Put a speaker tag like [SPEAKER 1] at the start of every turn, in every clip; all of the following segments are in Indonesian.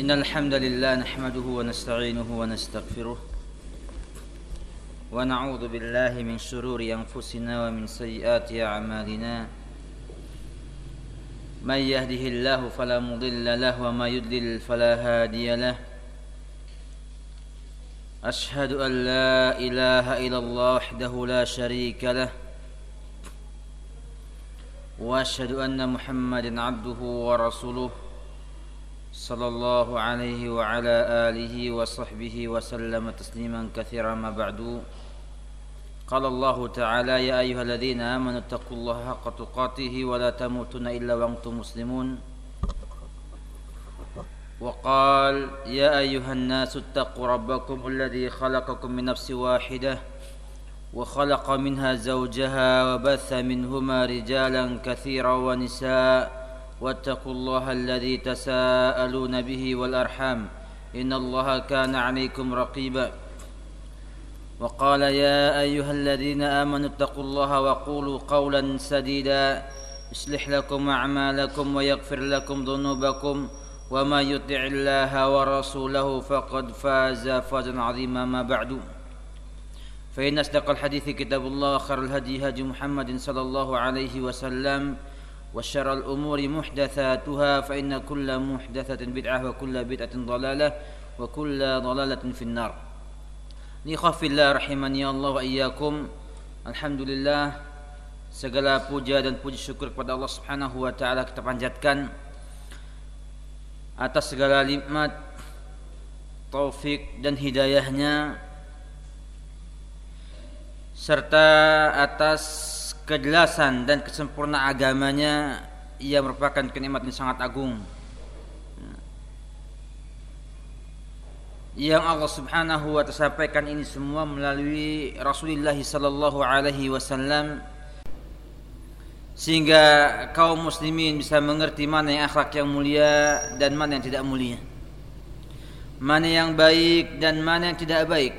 [SPEAKER 1] إن الحمد لله نحمده ونستعينه ونستغفره ونعوذ بالله من شرور أنفسنا ومن سيئات أعمالنا. من يهده الله فلا مضل له وما يضلل فلا هادي له. أشهد أن لا إله إلا الله وحده لا شريك له. وأشهد أن محمدا عبده ورسوله. صلى الله عليه وعلى آله وصحبه وسلم تسليما كثيرا ما بعد. قال الله تعالى يا أيها الذين آمنوا اتقوا الله حق تقاته ولا تموتن إلا وأنتم مسلمون. وقال يا أيها الناس اتقوا ربكم الذي خلقكم من نفس واحدة وخلق منها زوجها وبث منهما رجالا كثيرا ونساء واتقوا الله الذي تساءلون به والأرحام إن الله كان عليكم رقيبا. وقال يا أيها الذين آمنوا اتقوا الله وقولوا قولا سديدا. يصلح لكم أعمالكم ويغفر لكم ذنوبكم. وما يطع الله ورسوله فقد فاز فوزا عظيما. ما بعد. فإن أصدق الحديث كتاب الله خير الهدي هدي محمد صلى الله عليه وسلم. وشر الأمور محدثاتها فإن كل محدثة بدعة وكل بدعة ضلالة وكل ضلالة في النار Nikhaf fillah rahimani Allah wa iyyakum Alhamdulillah Segala puja dan puji syukur kepada Allah subhanahu wa ta'ala kita panjatkan Atas segala nikmat Taufik dan hidayahnya Serta atas kejelasan dan kesempurnaan agamanya ia merupakan kenikmatan yang sangat agung. Yang Allah Subhanahu wa taala sampaikan ini semua melalui Rasulullah sallallahu alaihi wasallam sehingga kaum muslimin bisa mengerti mana yang akhlak yang mulia dan mana yang tidak mulia. Mana yang baik dan mana yang tidak baik.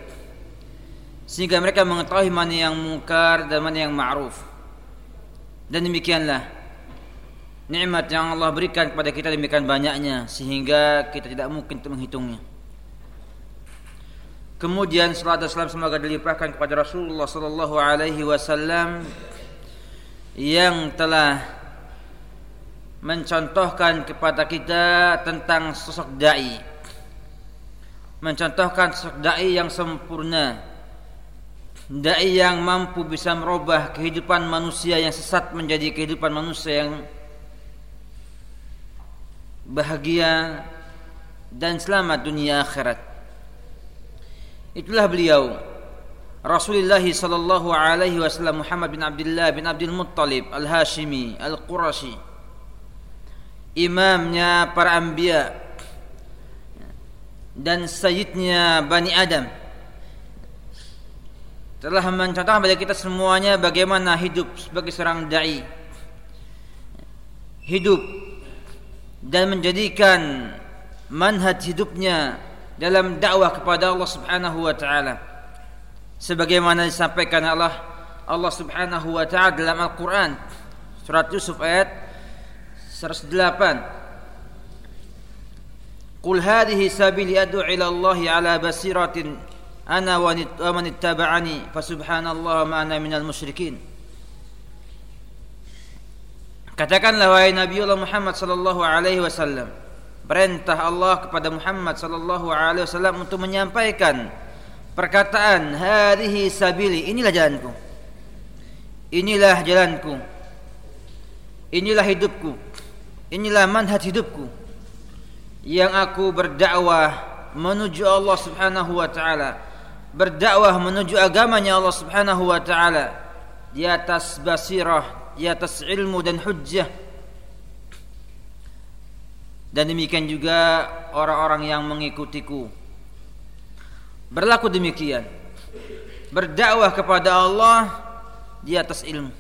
[SPEAKER 1] Sehingga mereka mengetahui mana yang mungkar dan mana yang ma'ruf dan demikianlah nikmat yang Allah berikan kepada kita demikian banyaknya sehingga kita tidak mungkin untuk menghitungnya. Kemudian salat dan salam semoga dilimpahkan kepada Rasulullah sallallahu alaihi wasallam yang telah mencontohkan kepada kita tentang sosok dai. Mencontohkan sosok dai yang sempurna dai yang mampu bisa merubah kehidupan manusia yang sesat menjadi kehidupan manusia yang bahagia dan selamat dunia akhirat. Itulah beliau Rasulullah sallallahu alaihi wasallam Muhammad bin Abdullah bin Abdul Muttalib Al-Hashimi Al-Qurashi imamnya para anbiya dan sayyidnya Bani Adam telah mencontohkan bagi kita semuanya bagaimana hidup sebagai seorang dai. Hidup dan menjadikan manhaj hidupnya dalam dakwah kepada Allah Subhanahu wa taala. Sebagaimana disampaikan Allah Allah Subhanahu wa taala dalam Al-Qur'an surat Yusuf ayat 108 Qul hadhihi sabili ad'u ila Allah ala basiratin wa man ittaba'ani fa subhanallah ma ana minal musyrikin. Katakanlah wahai Nabiullah Muhammad sallallahu alaihi wasallam perintah Allah kepada Muhammad sallallahu alaihi wasallam untuk menyampaikan perkataan hadhihi sabili inilah jalanku. Inilah jalanku. Inilah hidupku. Inilah manhaj hidupku yang aku berdakwah menuju Allah Subhanahu wa taala berdakwah menuju agamanya Allah Subhanahu wa taala. Di atas basirah di atas ilmu dan hujjah. Dan demikian juga orang-orang yang mengikutiku. Berlaku demikian. Berdakwah kepada Allah di atas ilmu.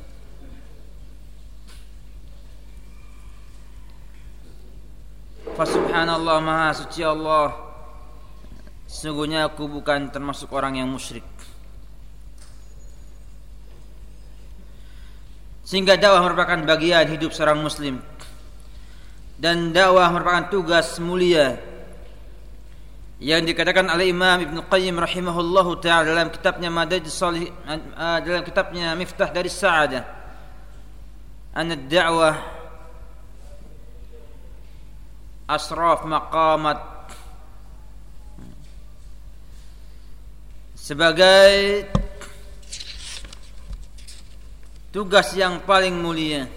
[SPEAKER 1] Fasubhanallah maha suci Allah Sesungguhnya aku bukan termasuk orang yang musyrik. Sehingga dakwah merupakan bagian hidup seorang muslim. Dan dakwah merupakan tugas mulia yang dikatakan oleh Imam Ibn Qayyim rahimahullahu taala dalam kitabnya Madad Salih uh, dalam kitabnya Miftah dari Sa'adah. An ad-da'wah asraf maqamat sebagai tugas yang paling mulia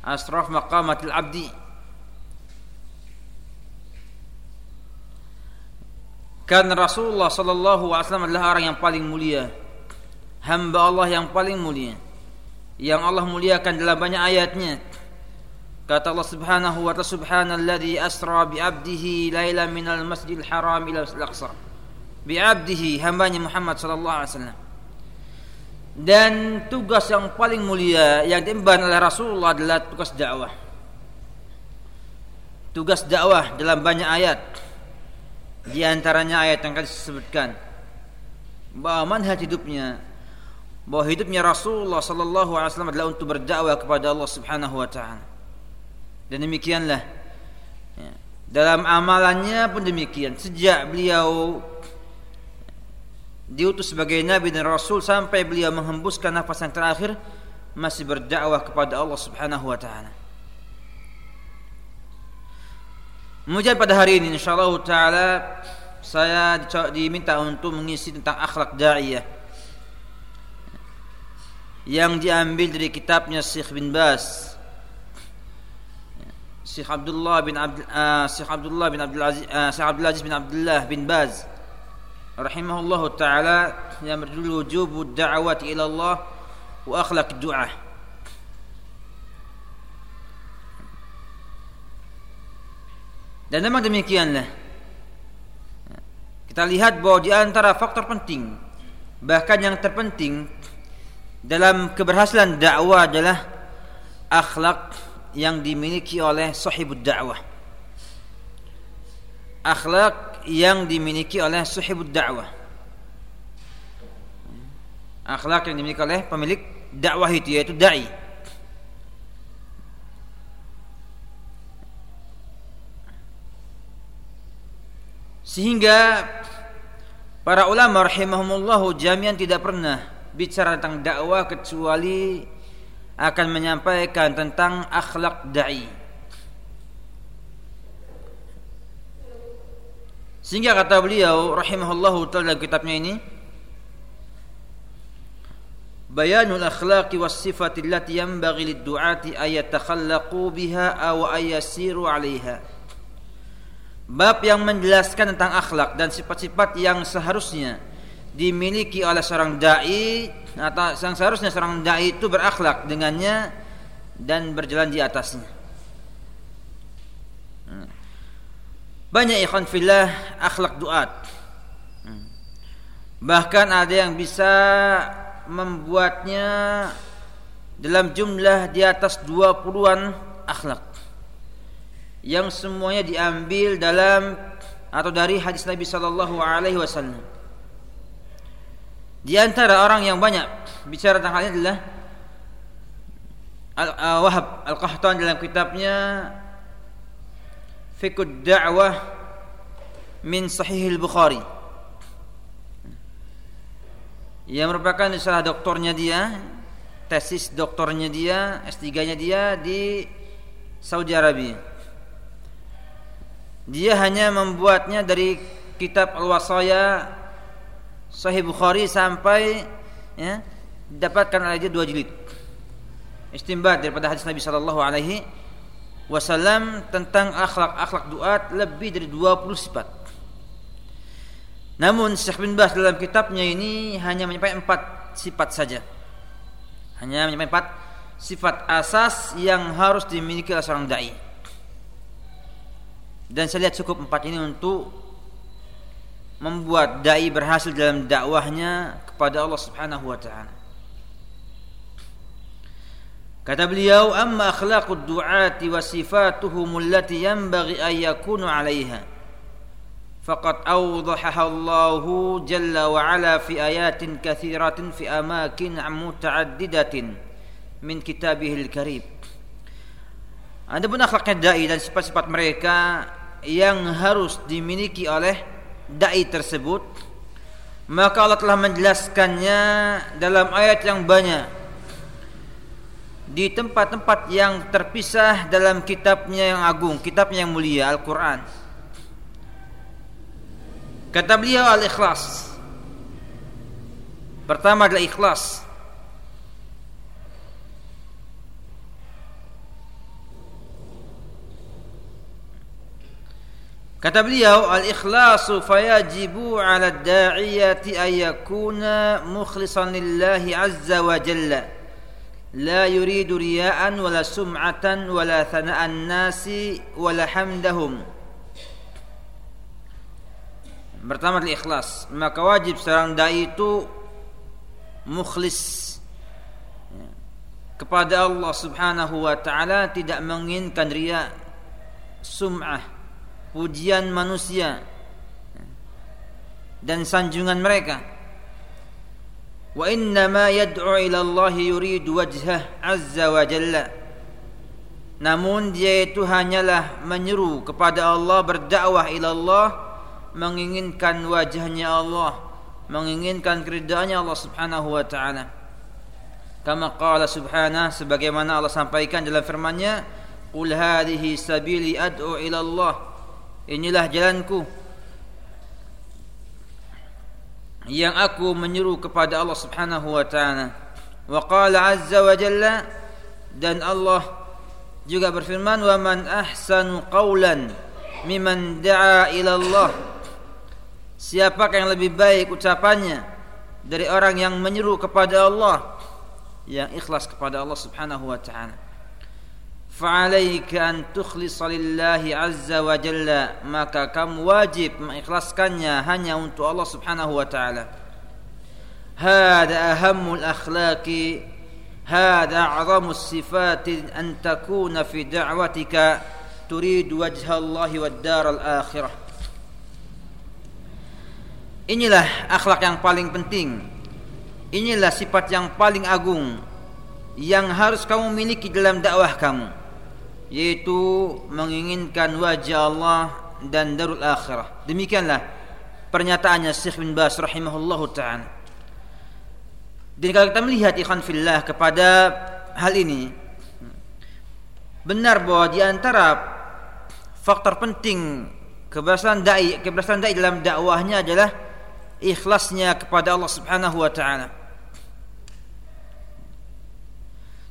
[SPEAKER 1] asraf maqamatil abdi Karena Rasulullah sallallahu alaihi wasallam adalah orang yang paling mulia. Hamba Allah yang paling mulia. Yang Allah muliakan dalam banyak ayatnya. Kata Allah Subhanahu wa ta'ala subhanalladzi asra bi 'abdihi laila minal masjidil haram ila al-aqsa. Bi 'abdihi hambanya Muhammad sallallahu alaihi wasallam. Dan tugas yang paling mulia yang diemban oleh Rasulullah adalah tugas dakwah. Tugas dakwah dalam banyak ayat di antaranya ayat yang tadi disebutkan bahwa manhaj hidupnya bahwa hidupnya Rasulullah sallallahu alaihi wasallam adalah untuk berdakwah kepada Allah Subhanahu wa taala. Dan demikianlah ya, dalam amalannya pun demikian. Sejak beliau diutus sebagai nabi dan rasul sampai beliau menghembuskan nafas yang terakhir masih berdakwah kepada Allah Subhanahu wa taala. Kemudian pada hari ini insyaallah taala saya diminta untuk mengisi tentang akhlak da'iyah yang diambil dari kitabnya Syekh bin Bas Syekh Abdullah bin Abdul uh, Syekh Abdullah bin Abdul Aziz uh, Syekh Abdul Aziz bin Abdullah bin Baz rahimahullah taala yang berjudul wujub da'wati ila Allah wa akhlak du'a Dan memang demikianlah. Kita lihat bahwa di antara faktor penting, bahkan yang terpenting dalam keberhasilan dakwah adalah akhlak yang dimiliki oleh sahibud dakwah. Akhlak yang dimiliki oleh sahibud dakwah. Akhlak yang dimiliki oleh pemilik dakwah itu yaitu dai. Sehingga para ulama rahimahumullah jami'an tidak pernah bicara tentang dakwah kecuali akan menyampaikan tentang akhlak dai. Sehingga kata beliau rahimahullah taala kitabnya ini Bayanul akhlaqi was sifati allati yanbaghi lid-du'ati ay yatakhallaqu biha aw ay yasiru 'alayha. Bab yang menjelaskan tentang akhlak dan sifat-sifat yang seharusnya dimiliki oleh seorang dai atau yang seharusnya seorang dai itu berakhlak dengannya dan berjalan di atasnya. Hmm. Banyak ikhwan fillah akhlak duat. Hmm. Bahkan ada yang bisa membuatnya dalam jumlah di atas 20-an akhlak yang semuanya diambil dalam atau dari hadis Nabi sallallahu alaihi wasallam. Di antara orang yang banyak bicara tentang hal ini adalah Al uh, Al-Qahtan dalam kitabnya Fiqh Da'wah min Sahih Al-Bukhari. Yang merupakan salah doktornya dia, tesis doktornya dia, S3-nya dia di Saudi Arabia. Dia hanya membuatnya dari kitab Al-Wasaya Sahih Bukhari sampai ya, dapatkan oleh dia dua jilid. Istimbat daripada hadis Nabi sallallahu alaihi wasallam tentang akhlak-akhlak duat lebih dari 20 sifat. Namun Syekh bin Bas dalam kitabnya ini hanya menyampaikan empat sifat saja. Hanya menyampaikan empat sifat asas yang harus dimiliki oleh seorang dai. Dan saya lihat cukup empat ini untuk membuat dai berhasil dalam dakwahnya kepada Allah Subhanahu wa taala. Kata beliau, "Amma akhlaqud du'ati wa sifatuhum allati yanbaghi an yakunu 'alayha." Faqad awdahaha Allah jalla wa ala fi ayatin katsiratin fi amakin muta'addidatin min kitabihil karim. Ada pun akhlaknya dai dan sifat-sifat mereka yang harus dimiliki oleh dai tersebut maka Allah telah menjelaskannya dalam ayat yang banyak di tempat-tempat yang terpisah dalam kitabnya yang agung, kitabnya yang mulia Al-Qur'an. Kata beliau al-ikhlas. Pertama adalah ikhlas. Kata beliau al-ikhlasu fayajibu 'ala ad-da'iyati ay yakuna mukhlishan lillahi 'azza wa jalla. La yuridu riya'an wala sum'atan wala thana'an nasi wala hamdahum. Pertama ikhlas maka wajib seorang dai itu mukhlis. Kepada Allah Subhanahu wa taala tidak menginginkan riya sum'ah pujian manusia. Dan sanjungan mereka. Wa inna ma yad'u ila Allah yuridu wajhah azza wa jalla. Namun dia itu hanyalah menyeru kepada Allah berdakwah ila Allah menginginkan wajahnya Allah menginginkan keridhaannya Allah Subhanahu wa taala. Kama qala subhanahu sebagaimana Allah sampaikan dalam firman-Nya qul hadhihi sabili ad'u ila Allah inilah jalanku yang aku menyeru kepada Allah Subhanahu wa taala. Wa qala azza wa jalla dan Allah juga berfirman wa man ahsanu qawlan mimman da'a ila Allah. Siapakah yang lebih baik ucapannya dari orang yang menyeru kepada Allah yang ikhlas kepada Allah Subhanahu wa taala. فعليك أن تخلص لله عز وجل ما كم واجب wajib mengikhlaskannya hanya untuk Allah subhanahu wa ta'ala. Hada ahammul akhlaki Hada a'zamus sifati an takuna fi da'watika. Turid wajha Allahi wa daral Inilah akhlak yang paling penting. Inilah sifat yang paling agung Yang harus kamu miliki dalam dakwah kamu yaitu menginginkan wajah Allah dan darul akhirah. Demikianlah pernyataannya Syekh bin Bas rahimahullahu taala. Dan kalau kita melihat ikhwan fillah kepada hal ini benar bahwa di antara faktor penting keberhasilan dai keberhasilan dai dalam dakwahnya adalah ikhlasnya kepada Allah Subhanahu wa taala.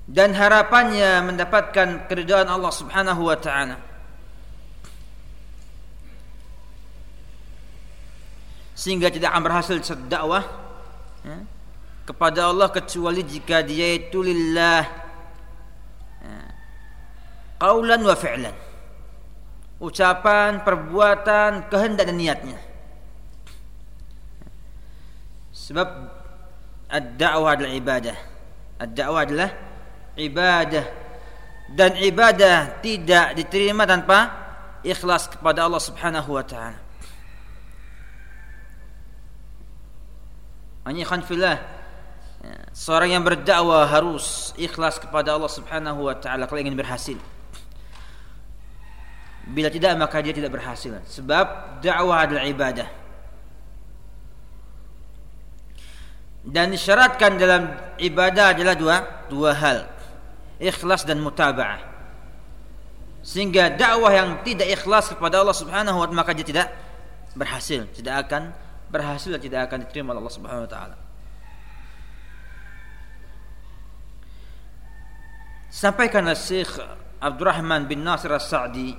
[SPEAKER 1] Dan harapannya mendapatkan keridhaan Allah Subhanahu wa taala. Sehingga tidak akan berhasil dakwah ya, kepada Allah kecuali jika dia itu lillah ya, qaulan wa fi'lan. Ucapan, perbuatan, kehendak dan niatnya. Sebab ad-da'wah adalah ibadah. Ad-da'wah adalah ibadah dan ibadah tidak diterima tanpa ikhlas kepada Allah Subhanahu wa taala. Hanya khanfillah ya, seorang yang berdakwah harus ikhlas kepada Allah Subhanahu wa taala kalau ingin berhasil. Bila tidak maka dia tidak berhasil sebab dakwah adalah ibadah. Dan disyaratkan dalam ibadah adalah dua dua hal ikhlas dan mutaba'ah. Sehingga dakwah yang tidak ikhlas kepada Allah Subhanahu wa taala maka dia tidak berhasil tidak akan berhasil dan tidak akan diterima oleh Allah Subhanahu wa taala. Sampaikan Syekh Abdurrahman bin Nasir As-Sa'di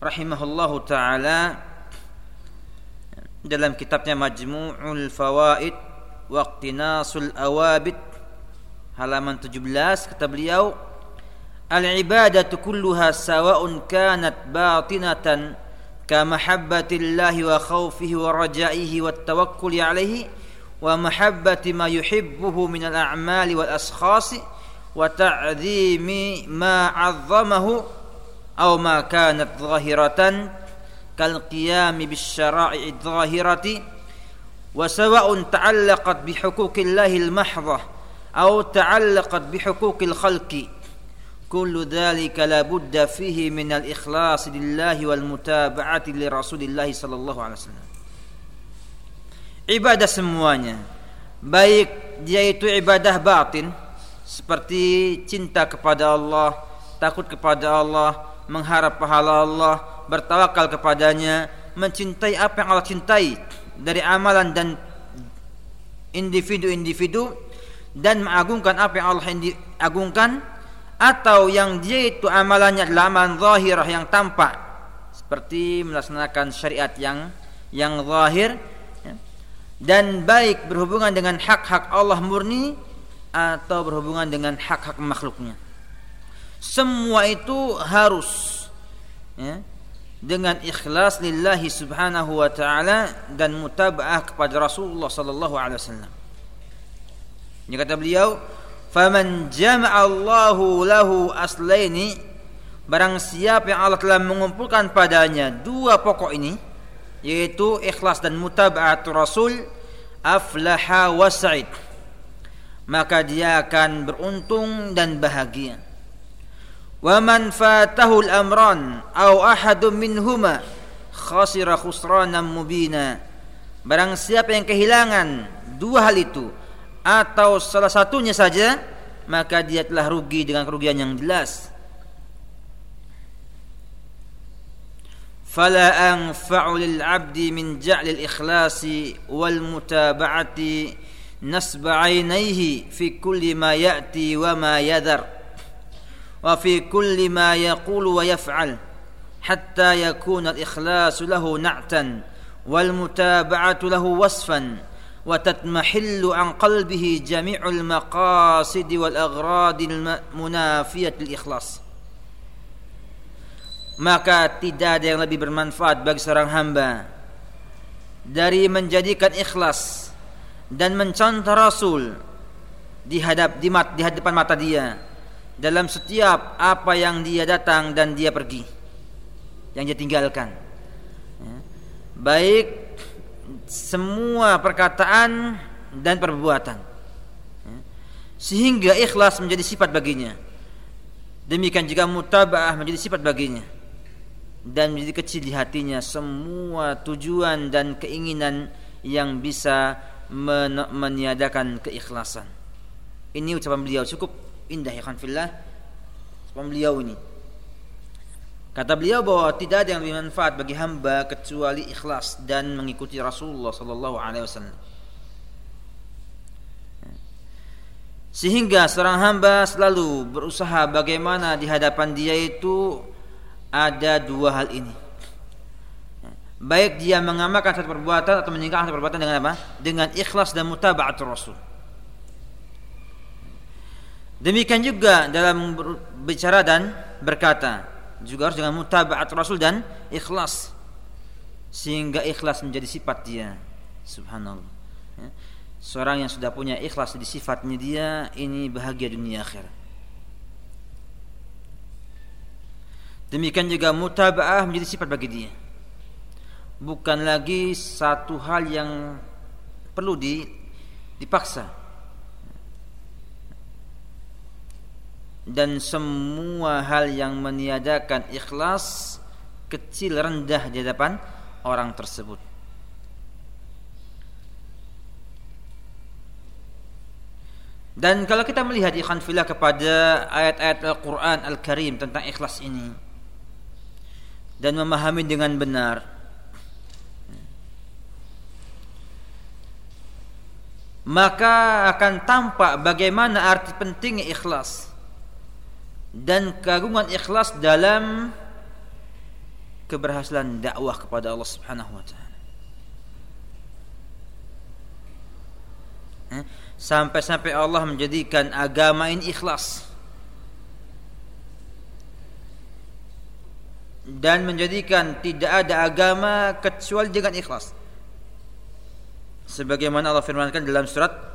[SPEAKER 1] rahimahullahu taala dalam kitabnya Majmu'ul Fawaid wa Iqtinasul Awabid halaman 17 kata beliau al-ibadatu kulluha sawa'un kanat batinatan ka mahabbatillahi wa khawfihi wa raja'ihi wa tawakkuli alaihi wa mahabbati ma yuhibbuhu min al-a'mali wal askhasi wa ta'dhimi ma 'azzamahu aw ma kanat zahiratan kal qiyam bis syara'i dhahirati wa sawa'un ta'allaqat bi huquqillahi al-mahdhah أو تعلقت بحقوق الخلق kullu dhalika la budda fihi min al-ikhlas lillahi wal mutaba'ati li Rasulillah sallallahu alaihi wasallam. Ibadah semuanya baik dia itu ibadah batin seperti cinta kepada Allah, takut kepada Allah, mengharap pahala Allah, bertawakal kepadanya, mencintai apa yang Allah cintai dari amalan dan individu-individu dan mengagungkan apa yang Allah agungkan atau yang dia itu amalannya adalah amalan zahirah yang tampak seperti melaksanakan syariat yang yang zahir ya, dan baik berhubungan dengan hak-hak Allah murni atau berhubungan dengan hak-hak makhluknya semua itu harus ya, dengan ikhlas lillahi subhanahu wa taala dan mutabaah kepada Rasulullah sallallahu alaihi wasallam. Ini kata beliau, "Faman Allahu lahu aslaini" Barang siapa yang Allah telah mengumpulkan padanya dua pokok ini, yaitu ikhlas dan mutaba'at Rasul, aflaha wa sa'id. Maka dia akan beruntung dan bahagia. Wa man fatahul amran aw ahadun minhuma khasira khusranan mubina. Barang siapa yang kehilangan dua hal itu, atau salah satunya saja maka dia telah rugi dengan kerugian yang jelas. فلا أنفع للعبد من جعل الإخلاص والمتابعة نصب عينيه في كل ما يأتي وما يذر وفي كل ما يقول ويفعل حتى يكون الإخلاص له نعتا والمتابعة له وصفا wa عن قلبه جميع المقاصد والأغراض المنافية aghradil maka tidak ada yang lebih bermanfaat bagi seorang hamba dari menjadikan ikhlas dan mencontoh Rasul di hadap di, mat, di hadapan mata dia dalam setiap apa yang dia datang dan dia pergi yang dia tinggalkan. Ya. Baik semua perkataan dan perbuatan. Sehingga ikhlas menjadi sifat baginya. Demikian juga mutabaah menjadi sifat baginya. Dan menjadi kecil di hatinya semua tujuan dan keinginan yang bisa meniadakan keikhlasan. Ini ucapan beliau. Cukup indah ya kan fillah beliau ini kata beliau bahwa tidak ada yang lebih manfaat bagi hamba kecuali ikhlas dan mengikuti Rasulullah sallallahu alaihi wasallam. Sehingga seorang hamba selalu berusaha bagaimana di hadapan dia itu ada dua hal ini. Baik dia mengamalkan satu perbuatan atau meninggalkan satu perbuatan dengan apa? Dengan ikhlas dan mutabaat Rasul. Demikian juga dalam berbicara dan berkata juga harus dengan mutabaat Rasul dan ikhlas sehingga ikhlas menjadi sifat dia. Subhanallah. Ya. Seorang yang sudah punya ikhlas di sifatnya dia ini bahagia dunia akhir. Demikian juga mutabaah menjadi sifat bagi dia. Bukan lagi satu hal yang perlu dipaksa dan semua hal yang meniadakan ikhlas kecil rendah di hadapan orang tersebut. Dan kalau kita melihat ikhwan filah kepada ayat-ayat Al-Quran Al-Karim tentang ikhlas ini dan memahami dengan benar maka akan tampak bagaimana arti pentingnya ikhlas dan keagungan ikhlas dalam keberhasilan dakwah kepada Allah Subhanahu wa taala. Eh, sampai-sampai Allah menjadikan agama ini ikhlas. Dan menjadikan tidak ada agama kecuali dengan ikhlas. Sebagaimana Allah firmankan dalam surat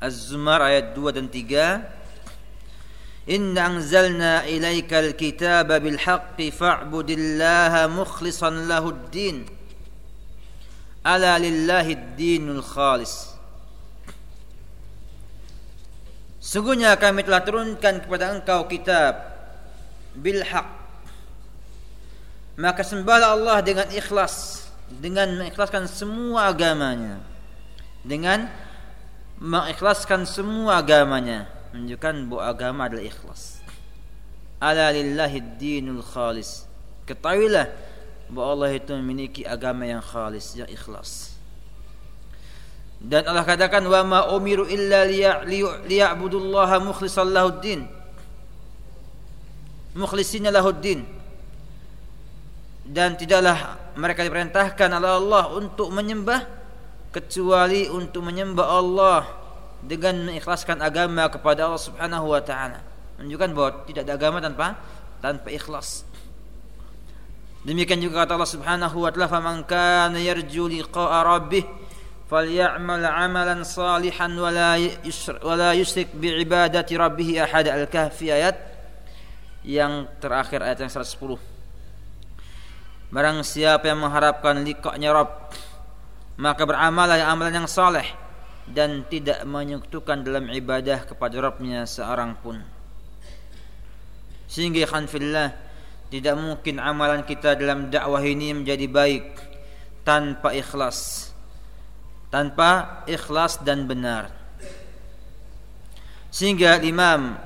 [SPEAKER 1] Az-Zumar ayat 2 dan 3 Inna anzalna ilaika al-kitaba bil haqqi fa'budillaha mukhlishan lahu ad-din Ala lillahi ad-dinul khalis Sungguhnya kami telah turunkan kepada engkau kitab bil haq. Maka sembahlah Allah dengan ikhlas, dengan mengikhlaskan semua agamanya. Dengan mengikhlaskan semua agamanya, menunjukkan bahwa agama adalah ikhlas. Ala lillahi dinul khalis. Ketahuilah bahwa Allah itu memiliki agama yang khalis, yang ikhlas. Dan Allah katakan wa ma umiru illa liya'budullaha mukhlishan lahuddin. Mukhlisina lahuddin. Dan tidaklah mereka diperintahkan oleh Allah untuk menyembah kecuali untuk menyembah Allah dengan mengikhlaskan agama kepada Allah Subhanahu wa taala. Menunjukkan bahwa tidak ada agama tanpa tanpa ikhlas. Demikian juga kata Allah Subhanahu wa taala, "Faman kana yarju liqa'a rabbih falyamal 'amalan salihan wa la yusyrik wa la yusrik bi ibadati rabbih ahad." Al-Kahfi ayat yang terakhir ayat yang 110. Barang siapa yang mengharapkan liqa'nya Rabb maka beramal yang amalan yang saleh dan tidak menyekutukan dalam ibadah kepada Rabbnya seorang pun. Sehingga khanfillah tidak mungkin amalan kita dalam dakwah ini menjadi baik tanpa ikhlas tanpa ikhlas dan benar. Sehingga Imam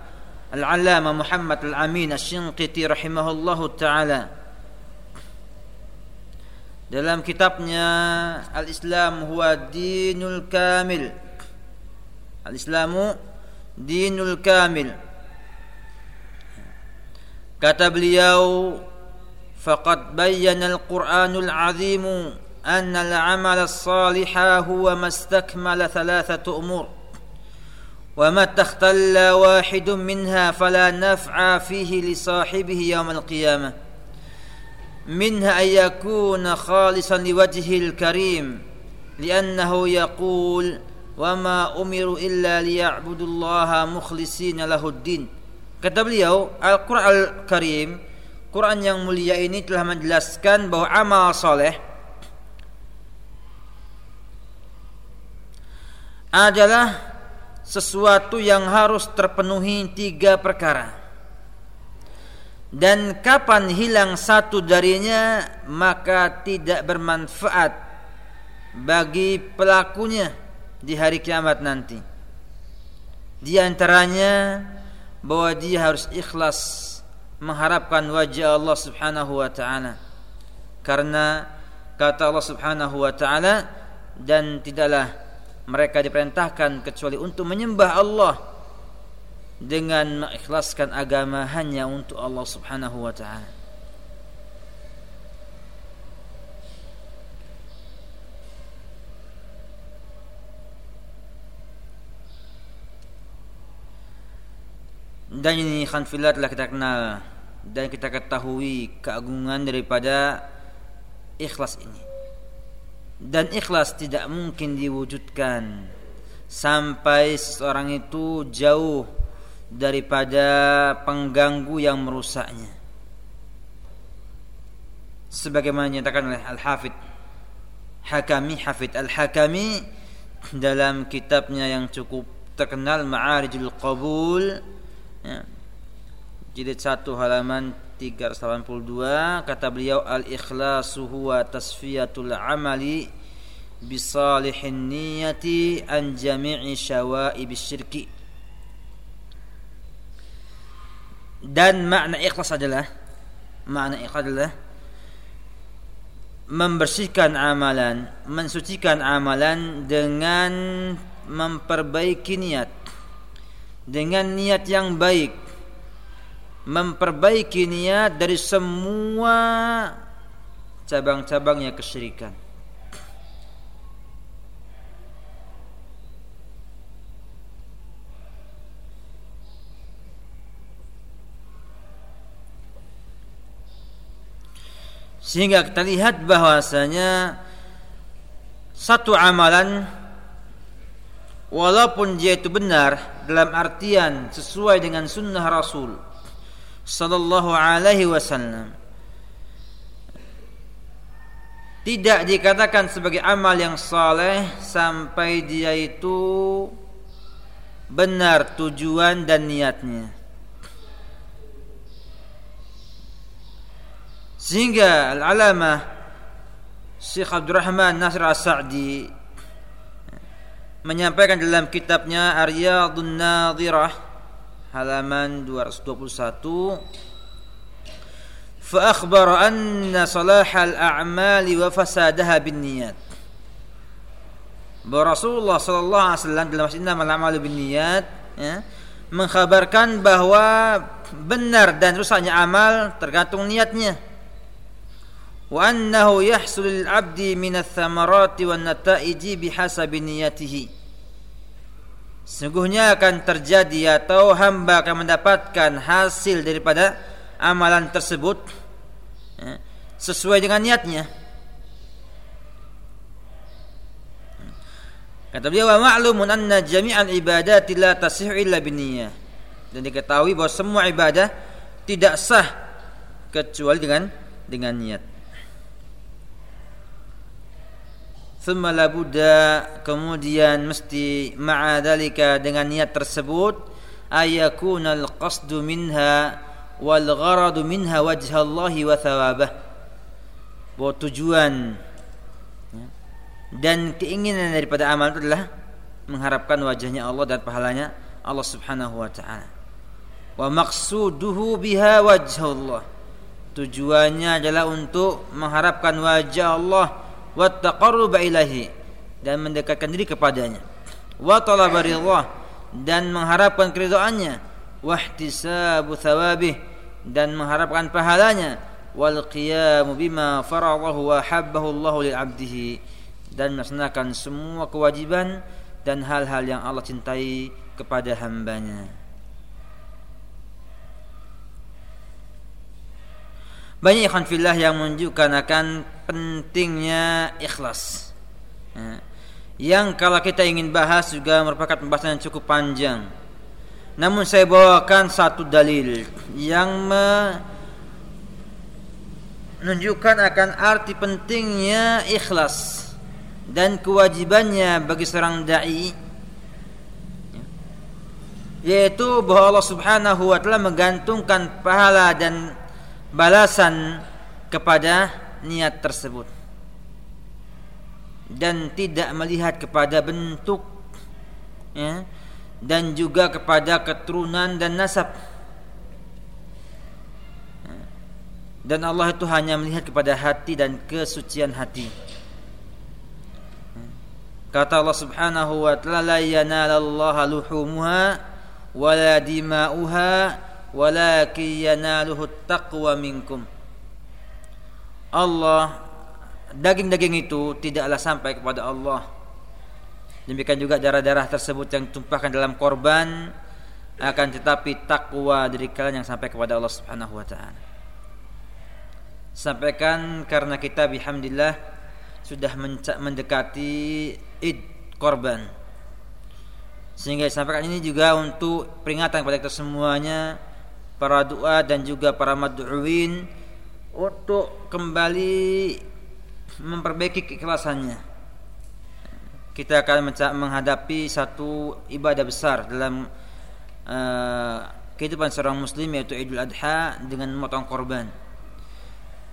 [SPEAKER 1] Al-Allamah Muhammad Al-Amin Asy-Shinqiti rahimahullahu taala dalam kitabnya Al-Islam huwa dinul kamil. Al-Islamu dinul kamil. Kata beliau faqad bayyana al-Qur'anul 'azimu أن العمل الصالح هو ما استكمل ثلاثة أمور وما تختل واحد منها فلا نفع فيه لصاحبه يوم القيامة منها أن يكون خالصا لوجهه الكريم لأنه يقول وما أمروا إلا ليعبدوا الله مخلصين له الدين kata beliau Al-Quran Al-Karim Quran yang mulia ini telah menjelaskan bahwa amal soleh adalah sesuatu yang harus terpenuhi tiga perkara. Dan kapan hilang satu darinya maka tidak bermanfaat bagi pelakunya di hari kiamat nanti. Di antaranya bahwa dia harus ikhlas mengharapkan wajah Allah Subhanahu wa taala. Karena kata Allah Subhanahu wa taala dan tidaklah mereka diperintahkan kecuali untuk menyembah Allah dengan mengikhlaskan agama hanya untuk Allah Subhanahu wa taala. Dan ini khanfilat telah kita kenal dan kita ketahui keagungan daripada ikhlas ini dan ikhlas tidak mungkin diwujudkan sampai seseorang itu jauh daripada pengganggu yang merusaknya. Sebagaimana dinyatakan oleh Al-Hafidh Hakami Hafid Al-Hakami dalam kitabnya yang cukup terkenal Ma'arijul Qabul ya, jilid 1 halaman 382 kata beliau al ikhlasu huwa tasfiyatul amali bisalihin niyati an jami'i syawaib syirki dan makna ikhlas adalah makna ikhlas adalah membersihkan amalan mensucikan amalan dengan memperbaiki niat dengan niat yang baik memperbaiki niat dari semua cabang-cabangnya kesyirikan. Sehingga kita lihat bahwasanya satu amalan walaupun dia itu benar dalam artian sesuai dengan sunnah Rasul sallallahu alaihi wasallam tidak dikatakan sebagai amal yang saleh sampai dia itu benar tujuan dan niatnya. Sehingga al-alamah Syekh Abdurrahman Nasir As-Sa'di menyampaikan dalam kitabnya Aryadun Nadhirah halaman 221 فأخبر أن صلاح الأعمال وفسادها بالنيات bahwa Rasulullah Sallallahu Alaihi Wasallam dalam hadis malam bin niat ya, mengkhabarkan bahwa benar dan rusaknya amal tergantung niatnya. Wa annahu yahsul lil 'abdi min ats-thamarati wan nata'iji bihasabi niyatihi. Sungguhnya akan terjadi atau hamba akan mendapatkan hasil daripada amalan tersebut ya, sesuai dengan niatnya. Kata beliau wa ma'lumun anna jami'al ibadati la tasihhu illa binniyah. Dan diketahui bahwa semua ibadah tidak sah kecuali dengan dengan niat. Thumma la kemudian mesti ma'adalika dengan niat tersebut ayakuna al-qasdu minha wal gharadu minha wajha Allah wa thawabah. Bahwa tujuan dan keinginan daripada amal itu adalah mengharapkan wajahnya Allah dan pahalanya Allah Subhanahu wa taala. Wa maqsuduhu biha. Tujuannya adalah untuk mengharapkan wajah Allah wa taqarrub ilahi dan mendekatkan diri kepadanya. Wa talaba dan mengharapkan keridhaannya wa ihtisabu dan mengharapkan pahalanya wal qiyamu bima faradahu wa habbahu Allah li 'abdihi dan melaksanakan semua kewajiban dan hal-hal yang Allah cintai kepada hambanya. Banyak ikhwan fillah yang menunjukkan akan pentingnya ikhlas. Ya. Yang kalau kita ingin bahas juga merupakan pembahasan yang cukup panjang. Namun saya bawakan satu dalil yang menunjukkan akan arti pentingnya ikhlas dan kewajibannya bagi seorang dai yaitu bahwa Allah Subhanahu wa taala menggantungkan pahala dan balasan kepada niat tersebut. Dan tidak melihat kepada bentuk ya, dan juga kepada keturunan dan nasab. Dan Allah itu hanya melihat kepada hati dan kesucian hati. Kata Allah Subhanahu wa taala la yanalallaha luhumuha wala dima'uha walakin yanaluhu taqwa minkum. Allah daging-daging itu tidaklah sampai kepada Allah. Demikian juga darah-darah tersebut yang tumpahkan dalam korban akan tetapi takwa dari kalian yang sampai kepada Allah Subhanahu wa taala. Sampaikan karena kita bihamdillah sudah mendekati id korban sehingga disampaikan ini juga untuk peringatan kepada kita semuanya para doa dan juga para mad'uin untuk kembali memperbaiki keikhlasannya kita akan menghadapi satu ibadah besar dalam uh, kehidupan seorang muslim yaitu Idul Adha dengan memotong korban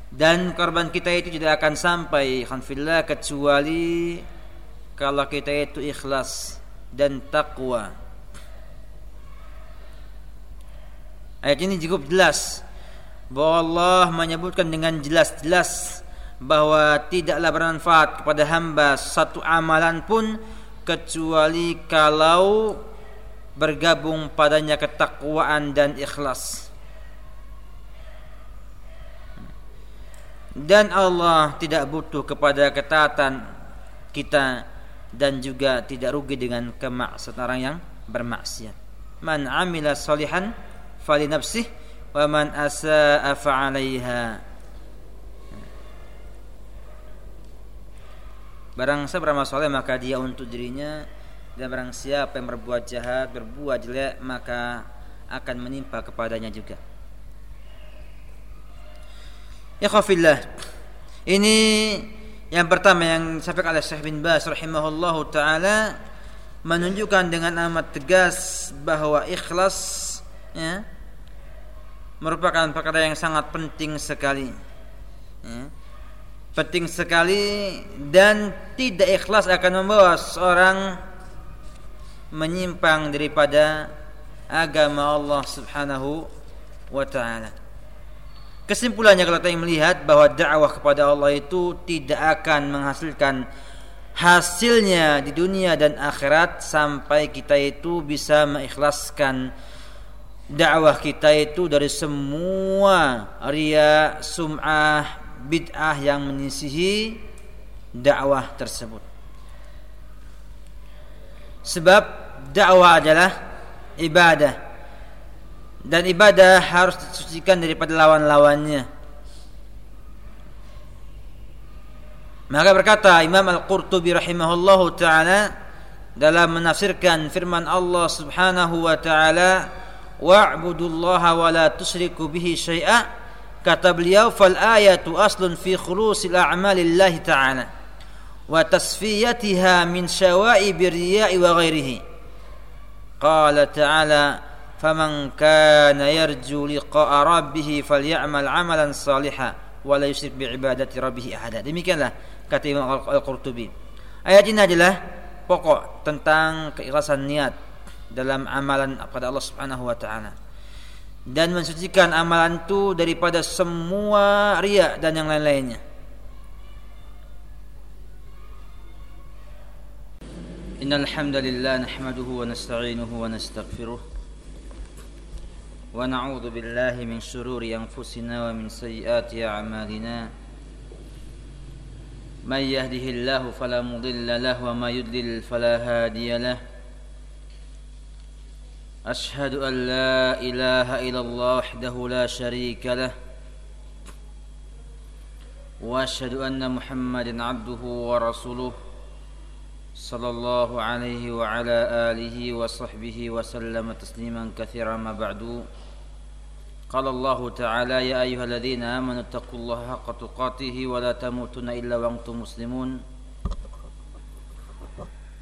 [SPEAKER 1] dan korban kita itu tidak akan sampai khanfillah kecuali kalau kita itu ikhlas dan takwa. Ayat ini cukup jelas bahwa Allah menyebutkan dengan jelas-jelas bahwa tidaklah bermanfaat kepada hamba satu amalan pun kecuali kalau bergabung padanya ketakwaan dan ikhlas. Dan Allah tidak butuh kepada ketaatan kita dan juga tidak rugi dengan kemaksiatan orang yang bermaksiat. Man amila salihan fali nafsih wa man asaa fa'alaiha. Barang siapa soleh maka dia untuk dirinya dan barang siapa yang berbuat jahat, berbuat jelek maka akan menimpa kepadanya juga. Ya khafillah. Ini yang pertama yang disampaikan oleh Syekh bin Bas rahimahullahu taala menunjukkan dengan amat tegas bahwa ikhlas ya, merupakan perkara yang sangat penting sekali. Ya. Penting sekali dan tidak ikhlas akan membawa seorang menyimpang daripada agama Allah Subhanahu wa taala. Kesimpulannya kalau kita melihat bahwa dakwah kepada Allah itu tidak akan menghasilkan hasilnya di dunia dan akhirat sampai kita itu bisa mengikhlaskan dakwah kita itu dari semua ria, sum'ah, bid'ah yang menyisihi dakwah tersebut. Sebab dakwah adalah ibadah dan ibadah harus disucikan daripada lawan-lawannya. Maka berkata Imam Al-Qurtubi rahimahullahu taala dalam menafsirkan firman Allah Subhanahu wa taala wa'budullaha wa la tusyriku bihi syai'a kata beliau fal ayatu aslun fi khulusil a'malillahi ta'ala wa tasfiyatiha min syawa'ib riya'i wa ghairihi qala ta'ala faman kana yarju liqa'a rabbih falyamal 'amalan salihan wa la yusyrik bi ibadati rabbih ahada demikianlah kata Imam Al-Qurtubi. Ayat ini adalah pokok tentang keikhlasan niat dalam amalan kepada Allah Subhanahu wa taala dan mensucikan amalan itu daripada semua riya dan yang lain-lainnya. Innal hamdalillah nahmaduhu wa nasta'inuhu wa nastaghfiruh wa na'udzu billahi min shururi anfusina wa min sayyiati a'malina. May yahdihillahu fala mudilla lahu wa may yudlil fala hadiya lahu. أشهد أن لا إله إلا الله وحده لا شريك له وأشهد أن محمدا عبده ورسوله صلى الله عليه وعلى آله وصحبه وسلم تسليما كثيرا ما بعد. قال الله تعالى يا أيها الذين آمنوا اتقوا الله حق تقاته ولا تموتن إلا وأنتم مسلمون.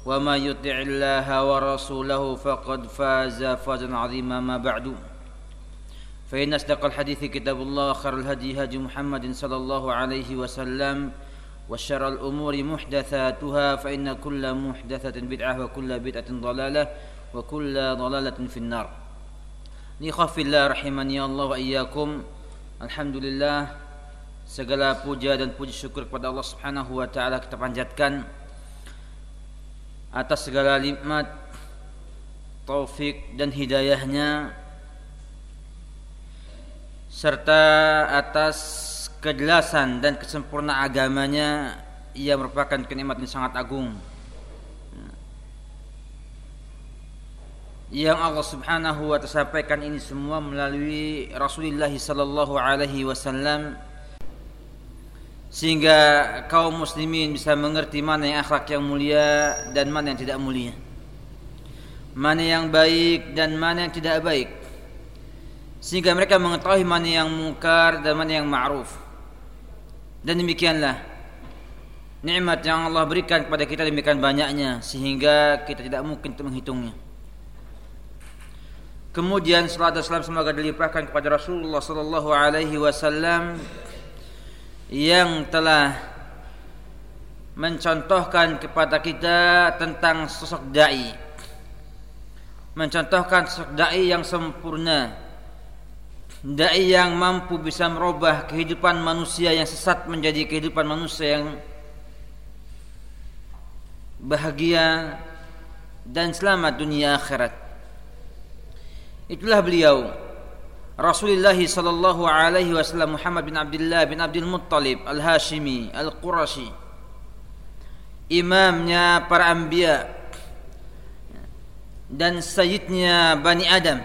[SPEAKER 1] وما يطع الله ورسوله فقد فاز فوزا عظيما ما بعد. فإن أصدق الحديث كتاب الله خير الهدي هدي محمد صلى الله عليه وسلم وشر الأمور محدثاتها فإن كل محدثة بدعة وكل بدعة ضلالة وكل ضلالة في النار. Nikhafillah rahimani Allah wa iyyakum. Alhamdulillah segala puja dan puji syukur kepada Allah Subhanahu wa taala kita panjatkan. Atas segala nikmat taufik dan hidayahnya serta atas kejelasan dan kesempurnaan agamanya ia merupakan kenikmatan yang sangat agung. Yang Allah Subhanahu wa taala sampaikan ini semua melalui Rasulullah sallallahu alaihi wasallam sehingga kaum muslimin bisa mengerti mana yang akhlak yang mulia dan mana yang tidak mulia. Mana yang baik dan mana yang tidak baik. Sehingga mereka mengetahui mana yang mungkar dan mana yang ma'ruf. Dan demikianlah nikmat yang Allah berikan kepada kita demikian banyaknya sehingga kita tidak mungkin untuk menghitungnya. Kemudian salat dan salam semoga dilimpahkan kepada Rasulullah sallallahu alaihi wasallam yang telah mencontohkan kepada kita tentang sosok dai. Mencontohkan sosok dai yang sempurna. Dai yang mampu bisa merubah kehidupan manusia yang sesat menjadi kehidupan manusia yang bahagia dan selamat dunia akhirat. Itulah beliau Rasulullah sallallahu alaihi wasallam Muhammad bin Abdullah bin Abdul Muttalib Al-Hashimi Al-Qurashi. Imamnya para anbiya dan sayyidnya Bani Adam.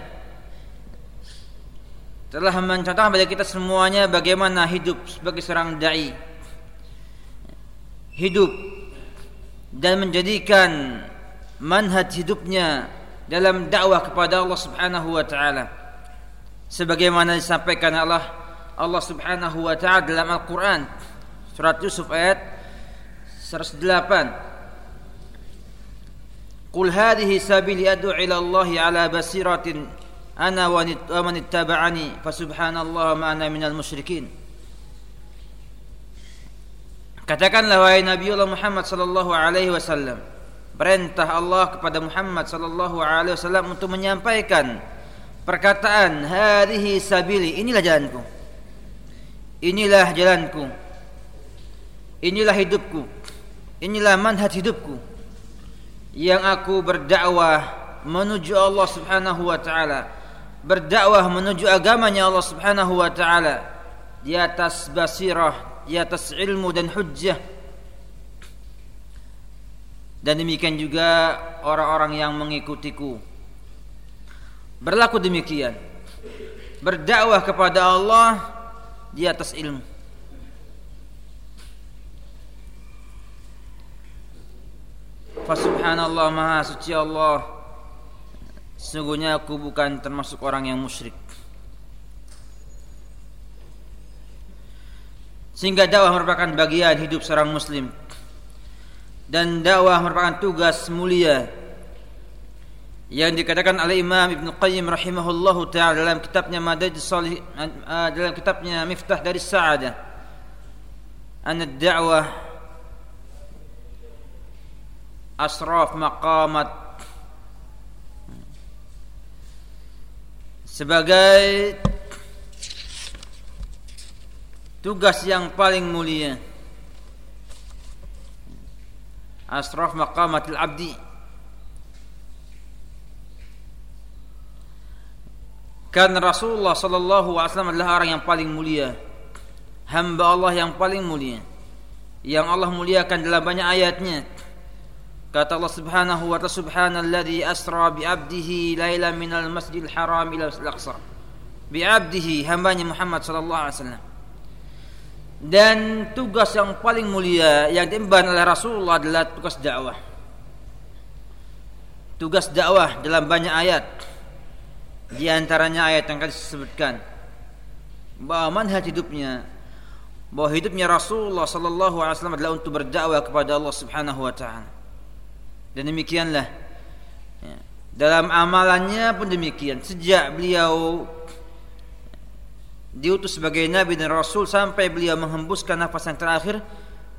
[SPEAKER 1] Telah mencontohkan kepada kita semuanya bagaimana hidup sebagai seorang dai. Hidup dan menjadikan manhaj hidupnya dalam dakwah kepada Allah Subhanahu wa taala sebagaimana disampaikan Allah Allah Subhanahu wa taala dalam Al-Qur'an surat Yusuf ayat 108 Qul hadhihi sabili ad'u ila Allah ala basiratin ana wa man ittaba'ani fa subhanallah ma ana minal musyrikin. Katakanlah wahai Nabiullah Muhammad sallallahu alaihi wasallam, perintah Allah kepada Muhammad sallallahu alaihi wasallam untuk menyampaikan perkataan hadhihi sabili, inilah jalanku. Inilah jalanku. Inilah hidupku. Inilah manhaj hidupku. Yang aku berdakwah menuju Allah Subhanahu wa taala. Berdakwah menuju agamanya Allah Subhanahu wa taala di atas basirah di atas ilmu dan hujjah dan demikian juga orang-orang yang mengikutiku berlaku demikian. Berdakwah kepada Allah di atas ilmu. Fasubhanallah maha suci Allah. Sesungguhnya aku bukan termasuk orang yang musyrik. Sehingga dakwah merupakan bagian hidup seorang muslim. Dan dakwah merupakan tugas mulia yang dikatakan oleh Imam Ibn Qayyim rahimahullahu taala dalam kitabnya Madad Salih uh, dalam kitabnya Miftah dari Sa'adah. An ad-da'wah asraf maqamat. Sebagai tugas yang paling mulia. Asraf maqamatil abdi kan Rasulullah sallallahu alaihi wasallam adalah orang yang paling mulia. Hamba Allah yang paling mulia. Yang Allah muliakan dalam banyak ayatnya. Kata Allah Subhanahu wa ta'ala subhanalladzi asra bi 'abdihi lailan minal masjidil haram ila al-aqsa bi 'abdihi hambanya Muhammad sallallahu alaihi wasallam. Dan tugas yang paling mulia yang diemban oleh Rasulullah adalah tugas dakwah. Tugas dakwah dalam banyak ayat. Di antaranya ayat yang kali disebutkan bahwa manhaj hidupnya bahwa hidupnya Rasulullah sallallahu alaihi wasallam adalah untuk berdakwah kepada Allah Subhanahu wa taala. Dan demikianlah ya, dalam amalannya pun demikian. Sejak beliau diutus sebagai nabi dan rasul sampai beliau menghembuskan nafas yang terakhir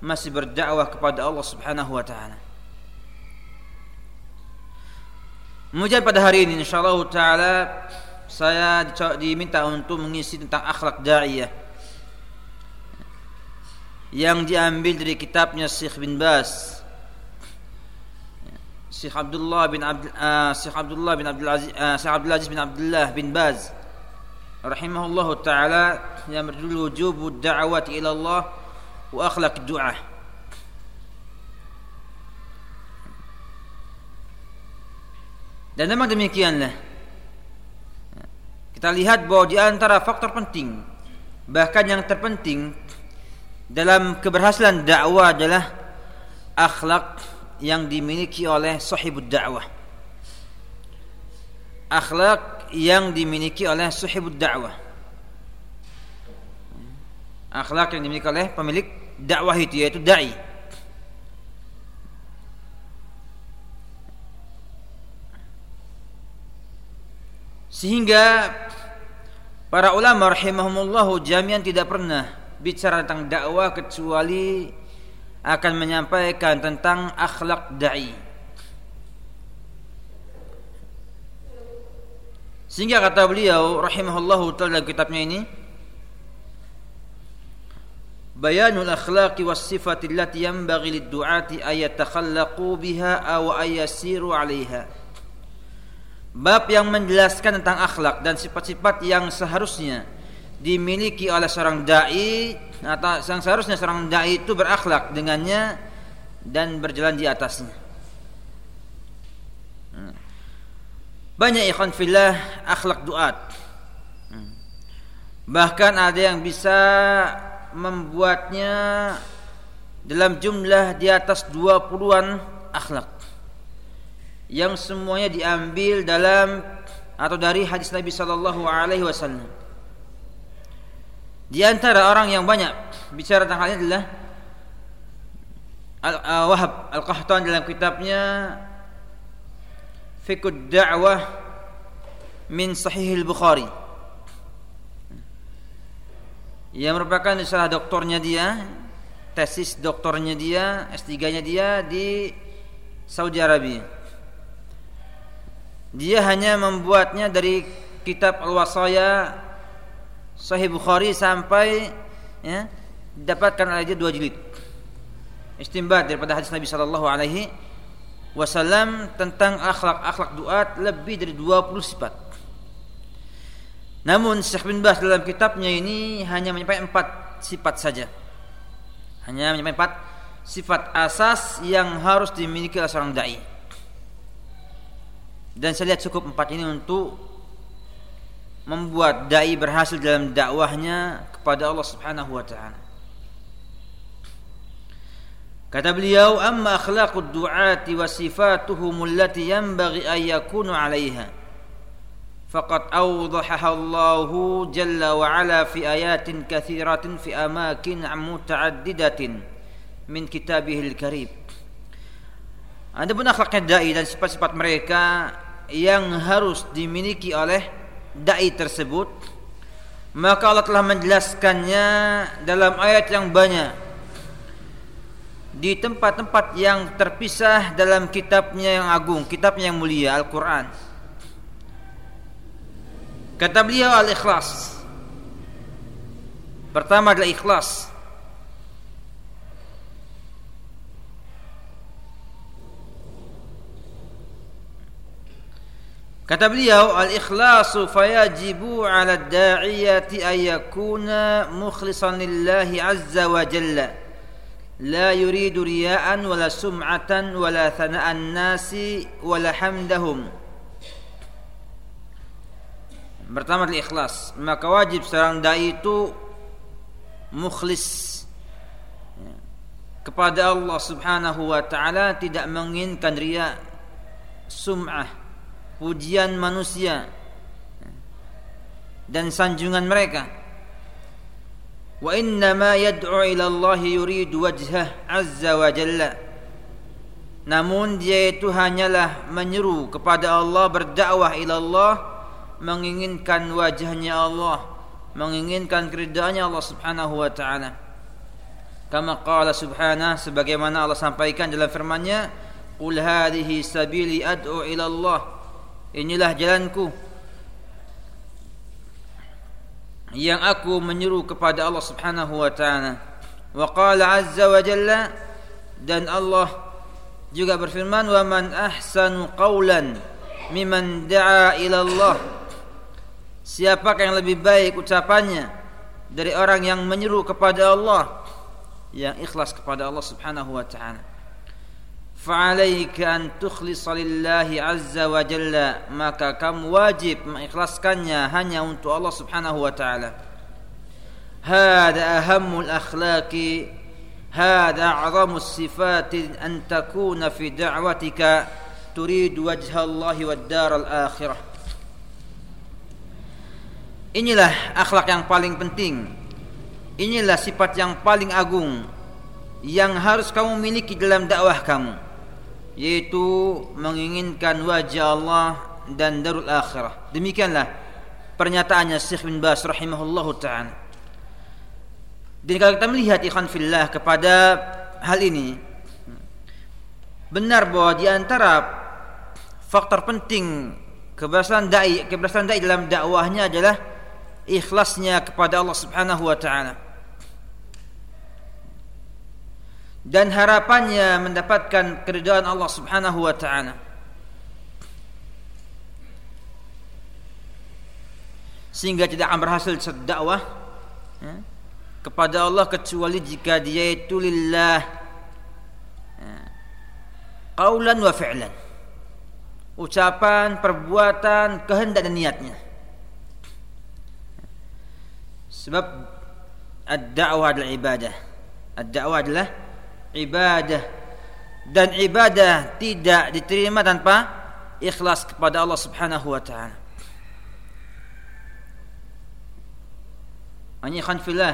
[SPEAKER 1] masih berdakwah kepada Allah Subhanahu wa taala. Kemudian pada hari ini insyaallah taala saya diminta untuk mengisi tentang akhlak da'iyah. Yang diambil dari kitabnya Syekh bin Bas. Syekh Abdullah bin Abdul uh, Syekh Abdullah bin Abdul Aziz uh, Syekh Abdul Aziz bin Abdullah bin Baz. Rahimahullahu taala yang berjudul wujubud da'wati ila Allah wa akhlaq du'a. Dan memang demikianlah. Kita lihat bahwa di antara faktor penting bahkan yang terpenting dalam keberhasilan dakwah adalah akhlak yang dimiliki oleh sahibud dakwah. Akhlak yang dimiliki oleh sahibud dakwah. Akhlak yang dimiliki oleh pemilik dakwah itu yaitu dai. Sehingga para ulama rahimahumullah jami'an tidak pernah bicara tentang dakwah kecuali akan menyampaikan tentang akhlak dai. Sehingga kata beliau rahimahullahu taala kitabnya ini Bayanul akhlaqi was sifati allati yanbaghi lid-du'ati ay yatakhallaqu biha aw ay yasiru 'alayha. Bab yang menjelaskan tentang akhlak dan sifat-sifat yang seharusnya dimiliki oleh seorang dai atau yang seharusnya seorang dai itu berakhlak dengannya dan berjalan di atasnya. Banyak ikhwan fillah akhlak duat. Bahkan ada yang bisa membuatnya dalam jumlah di atas 20-an akhlak. Yang semuanya diambil dalam atau dari hadis Nabi sallallahu alaihi wasallam. Di antara orang yang banyak bicara tentang hal ini adalah Al-Wahab Al-Qahtan dalam kitabnya Fiqh Da'wah min Sahih Al-Bukhari yang merupakan salah doktornya dia tesis doktornya dia S3-nya dia di Saudi Arabia dia hanya membuatnya dari kitab Al-Wasaya Sahih Bukhari sampai ya, dapatkan oleh dia dua jilid istimbat daripada hadis Nabi Shallallahu Alaihi wasallam tentang akhlak-akhlak duat lebih dari 20 sifat. Namun Syekh bin Bas dalam kitabnya ini hanya menyampaikan empat sifat saja. Hanya menyampaikan empat sifat asas yang harus dimiliki oleh seorang dai. Dan saya lihat cukup empat ini untuk membuat dai berhasil dalam dakwahnya kepada Allah Subhanahu wa taala. Kata beliau, "Amma akhlaqud du'ati wa sifatuhum allati yanbaghi an yakunu 'alayha." Faqad awdahaha Allah jalla wa ala fi ayatin katsiratin fi amakin mutaaddidatin min kitabihil karim. Adapun akhlaknya dai dan sifat-sifat mereka yang harus dimiliki oleh dai tersebut, maka Allah telah menjelaskannya dalam ayat yang banyak di tempat-tempat yang terpisah dalam kitabnya yang agung, kitabnya yang mulia Al-Quran. Kata beliau al-ikhlas. Pertama adalah ikhlas. Kata beliau al-ikhlasu fayajibu 'ala ad-da'iyati ayyakuna mukhlishan lillahi 'azza wa jalla. La yuridu riya'an wala sum'atan wala thana'an nasi wala hamdahum. Pertama al-ikhlas. Maka wajib seorang dai itu mukhlis. Kepada Allah Subhanahu wa taala tidak menginginkan riya sum'ah. Pujian manusia. Dan sanjungan mereka. Wa innama yad'u ila Allah yurid wajhah azza wa jalla. Namun dia itu hanyalah menyeru kepada Allah berdakwah ila Allah menginginkan wajahnya Allah menginginkan keridhaannya Allah Subhanahu wa taala. Kama qala subhanahu sebagaimana Allah sampaikan dalam firman-Nya qul hadhihi sabili ad'u ila Allah inilah jalanku yang aku menyeru kepada Allah Subhanahu wa taala. Wa qala azza wa jalla dan Allah juga berfirman wa man ahsanu qawlan mimman da'a ila Allah. Siapakah yang lebih baik ucapannya dari orang yang menyeru kepada Allah yang ikhlas kepada Allah Subhanahu wa taala. فعليك أن تخلص لله عز وجل ما كم واجب wajib mengikhlaskannya hanya untuk Allah subhanahu wa ta'ala. Hada ahammul akhlaki Hada a'zamus sifati an takuna fi da'watika Turid wajha Allahi wa daral Inilah akhlak yang paling penting. Inilah sifat yang paling agung Yang harus kamu miliki dalam dakwah kamu yaitu menginginkan wajah Allah dan darul akhirah. Demikianlah pernyataannya Syekh bin Bas rahimahullahu taala. Dan kalau kita melihat ikhwan fillah kepada hal ini benar bahwa di antara faktor penting keberhasilan dai keberhasilan dai dalam dakwahnya adalah ikhlasnya kepada Allah Subhanahu wa taala. Dan harapannya mendapatkan keridhaan Allah Subhanahu wa taala. Sehingga tidak akan berhasil dakwah ya, kepada Allah kecuali jika dia itu lillah ya, qaulan wa fi'lan. ucapan, perbuatan, kehendak dan niatnya. Sebab ad-da'wah adalah ibadah. Ad-da'wah adalah ibadah dan ibadah tidak diterima tanpa ikhlas kepada Allah Subhanahu wa taala. Hanya khanfillah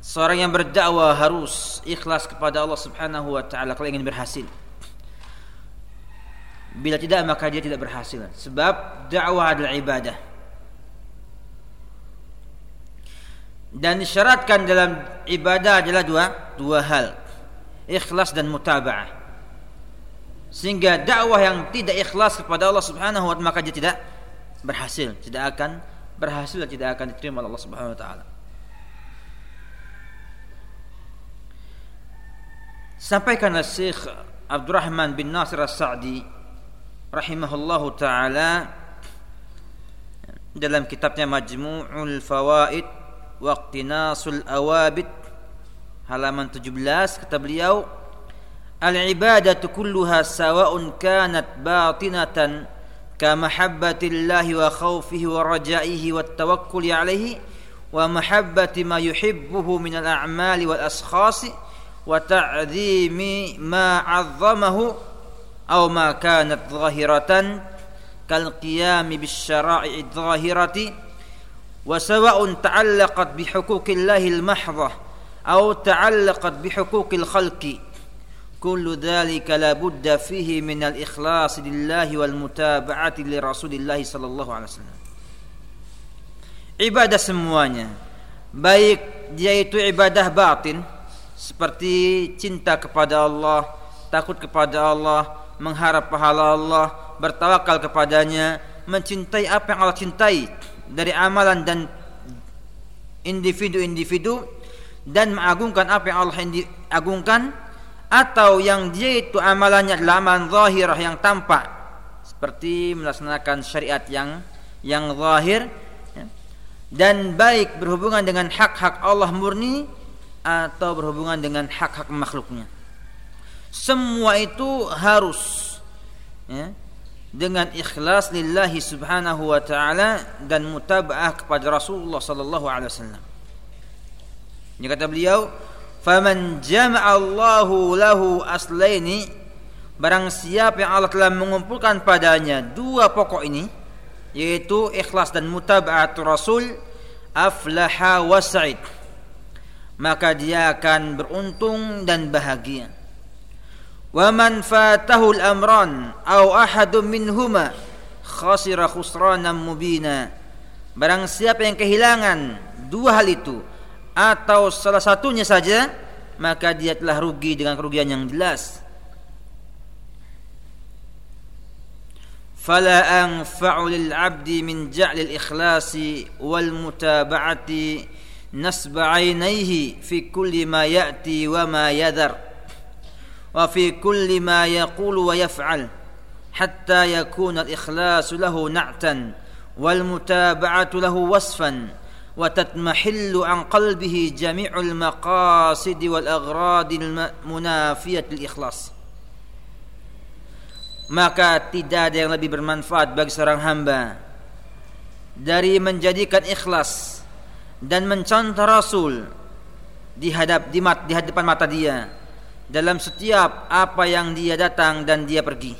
[SPEAKER 1] seorang yang berdakwah harus ikhlas kepada Allah Subhanahu wa taala kalau ingin berhasil. Bila tidak maka dia tidak berhasil sebab dakwah adalah ibadah. Dan disyaratkan dalam ibadah adalah dua dua hal. Ikhlas dan mutaba'ah. Sehingga dakwah yang tidak ikhlas kepada Allah Subhanahu wa taala maka dia tidak berhasil, tidak akan berhasil dan tidak akan diterima oleh Allah Subhanahu wa taala. Sampaikan oleh Syekh Abdurrahman bin Nasir As-Sa'di rahimahullahu taala dalam kitabnya Majmu'ul Fawaid wa Iqtinasul Awabid halaman 17 kata beliau Al-ibadatu kulluha sawa'un kanat batinatan كمحبة الله وخوفه ورجائه والتوكل عليه ومحبة ما يحبه من الأعمال والأشخاص وتعظيم ما عظمه أو ما كانت ظاهرة كالقيام بالشرائع الظاهرة وسواء تعلقت بحقوق الله au ta'allaqat bihuquqil khalqi. Kullu dhalika la budda fihi min al ikhlas lillahi wal mutaba'ati li rasulillahi sallallahu alaihi wasallam. Ibadah semuanya baik dia itu ibadah batin seperti cinta kepada Allah takut kepada Allah mengharap pahala Allah bertawakal kepadanya mencintai apa yang Allah cintai dari amalan dan individu-individu dan mengagungkan apa yang Allah agungkan atau yang dia itu amalannya adalah amalan zahirah yang tampak seperti melaksanakan syariat yang yang zahir ya, dan baik berhubungan dengan hak-hak Allah murni atau berhubungan dengan hak-hak makhluknya semua itu harus ya, dengan ikhlas lillahi subhanahu wa taala dan mutabaah kepada Rasulullah sallallahu alaihi wasallam. Ini kata beliau, faman jama'allahu lahu aslaini barang siapa yang Allah telah mengumpulkan padanya dua pokok ini yaitu ikhlas dan mutaba'at rasul aflaha wa sa'id maka dia akan beruntung dan bahagia. Wa man fatahu al-amran aw ahadun minhuma khasira khusranan mubina barang siapa yang kehilangan dua hal itu atau salah satunya saja maka dia telah rugi dengan kerugian yang jelas. Fala anfa'u lil 'abdi min ja'lil ikhlasi wal mutaba'ati nasba 'ainaihi fi kulli ma ya'ti wa ma yadhar wa fi kulli ma yaqulu wa yaf'al hatta yakuna al ikhlasu lahu na'tan wal mutaba'atu lahu wasfan wa عن قلبه جميع المقاصد والأغراض المنافية aghradil maka tidak ada yang lebih bermanfaat bagi seorang hamba dari menjadikan ikhlas dan mencontoh Rasul dihadap di, mat, di hadapan mata dia dalam setiap apa yang dia datang dan dia pergi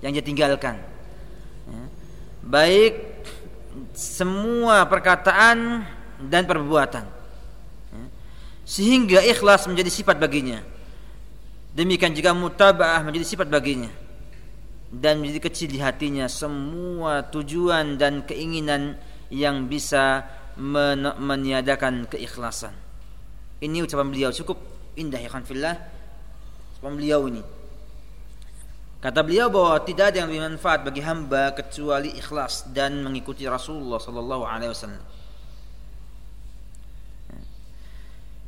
[SPEAKER 1] yang dia tinggalkan. Ya. Baik semua perkataan dan perbuatan. Sehingga ikhlas menjadi sifat baginya. Demikian juga mutabaah menjadi sifat baginya. Dan menjadi kecil di hatinya semua tujuan dan keinginan yang bisa men meniadakan keikhlasan. Ini ucapan beliau. Cukup indah ya kan fillah. Ucapan beliau ini Kata beliau bahwa tidak ada yang lebih manfaat bagi hamba kecuali ikhlas dan mengikuti Rasulullah sallallahu alaihi wasallam.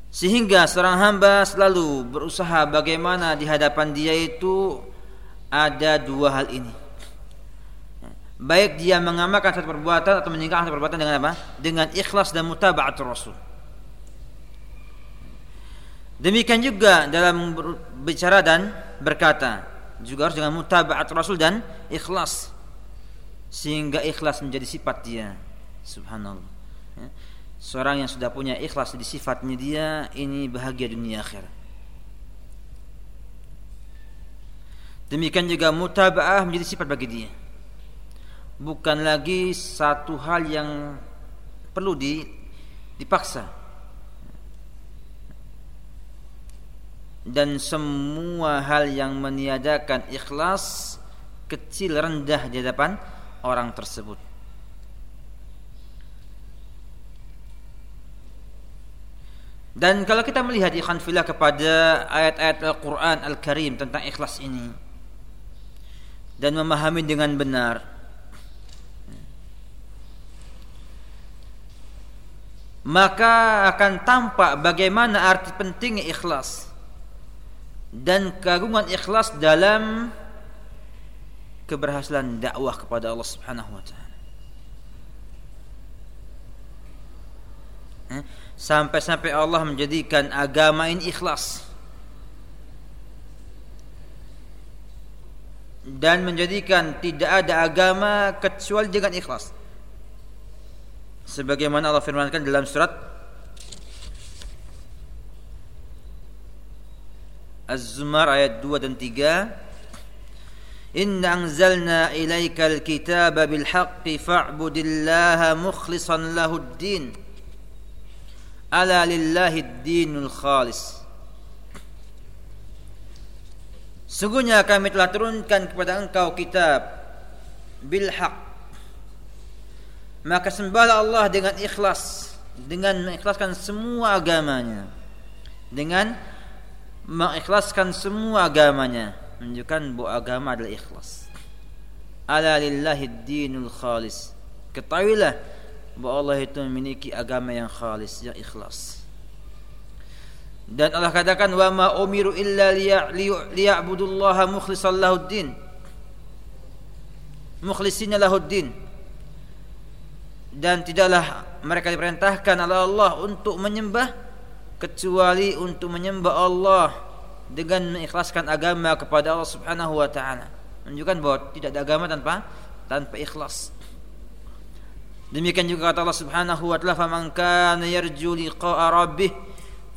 [SPEAKER 1] Sehingga seorang hamba selalu berusaha bagaimana di hadapan dia itu ada dua hal ini. Baik dia mengamalkan satu perbuatan atau meninggalkan satu perbuatan dengan apa? Dengan ikhlas dan mutaba'at Rasul. Demikian juga dalam berbicara dan berkata juga harus dengan mutabaat Rasul dan ikhlas. Sehingga ikhlas menjadi sifat dia. Subhanallah. Ya. seorang yang sudah punya ikhlas di sifatnya dia ini bahagia dunia akhir. Demikian juga mutabaah menjadi sifat bagi dia. Bukan lagi satu hal yang perlu di, dipaksa dan semua hal yang meniadakan ikhlas kecil rendah di hadapan orang tersebut. Dan kalau kita melihat ikhwan filah kepada ayat-ayat Al-Quran Al-Karim tentang ikhlas ini dan memahami dengan benar maka akan tampak bagaimana arti pentingnya ikhlas dan keagungan ikhlas dalam keberhasilan dakwah kepada Allah Subhanahu wa taala. Eh, sampai-sampai Allah menjadikan agama ini ikhlas. Dan menjadikan tidak ada agama kecuali dengan ikhlas. Sebagaimana Allah firmankan dalam surat Az-Zumar ayat 2 dan 3 Inna anzalna ilaikal kitaba bil haqqi fa'budillaha mukhlishan lahud din Ala lillahi dinul khalis. Sungguhnya kami telah turunkan kepada engkau kitab bil haq maka sembahlah Allah dengan ikhlas dengan mengikhlaskan semua agamanya. Dengan mengikhlaskan semua agamanya. Menunjukkan bahwa agama adalah ikhlas. Ala lillahi dinul khalis. Ketahuilah bahwa Allah itu memiliki agama yang khalis yang ikhlas. Dan Allah katakan wa ma umiru illa liya'budullaha mukhlishan lahuddin mukhlisina lahuddin dan tidaklah mereka diperintahkan oleh Allah untuk menyembah kecuali untuk menyembah Allah dengan mengikhlaskan agama kepada Allah Subhanahu wa taala. Menunjukkan bahwa tidak ada agama tanpa tanpa ikhlas. Demikian juga kata Allah Subhanahu wa taala, "Faman kana yarju liqa'a rabbih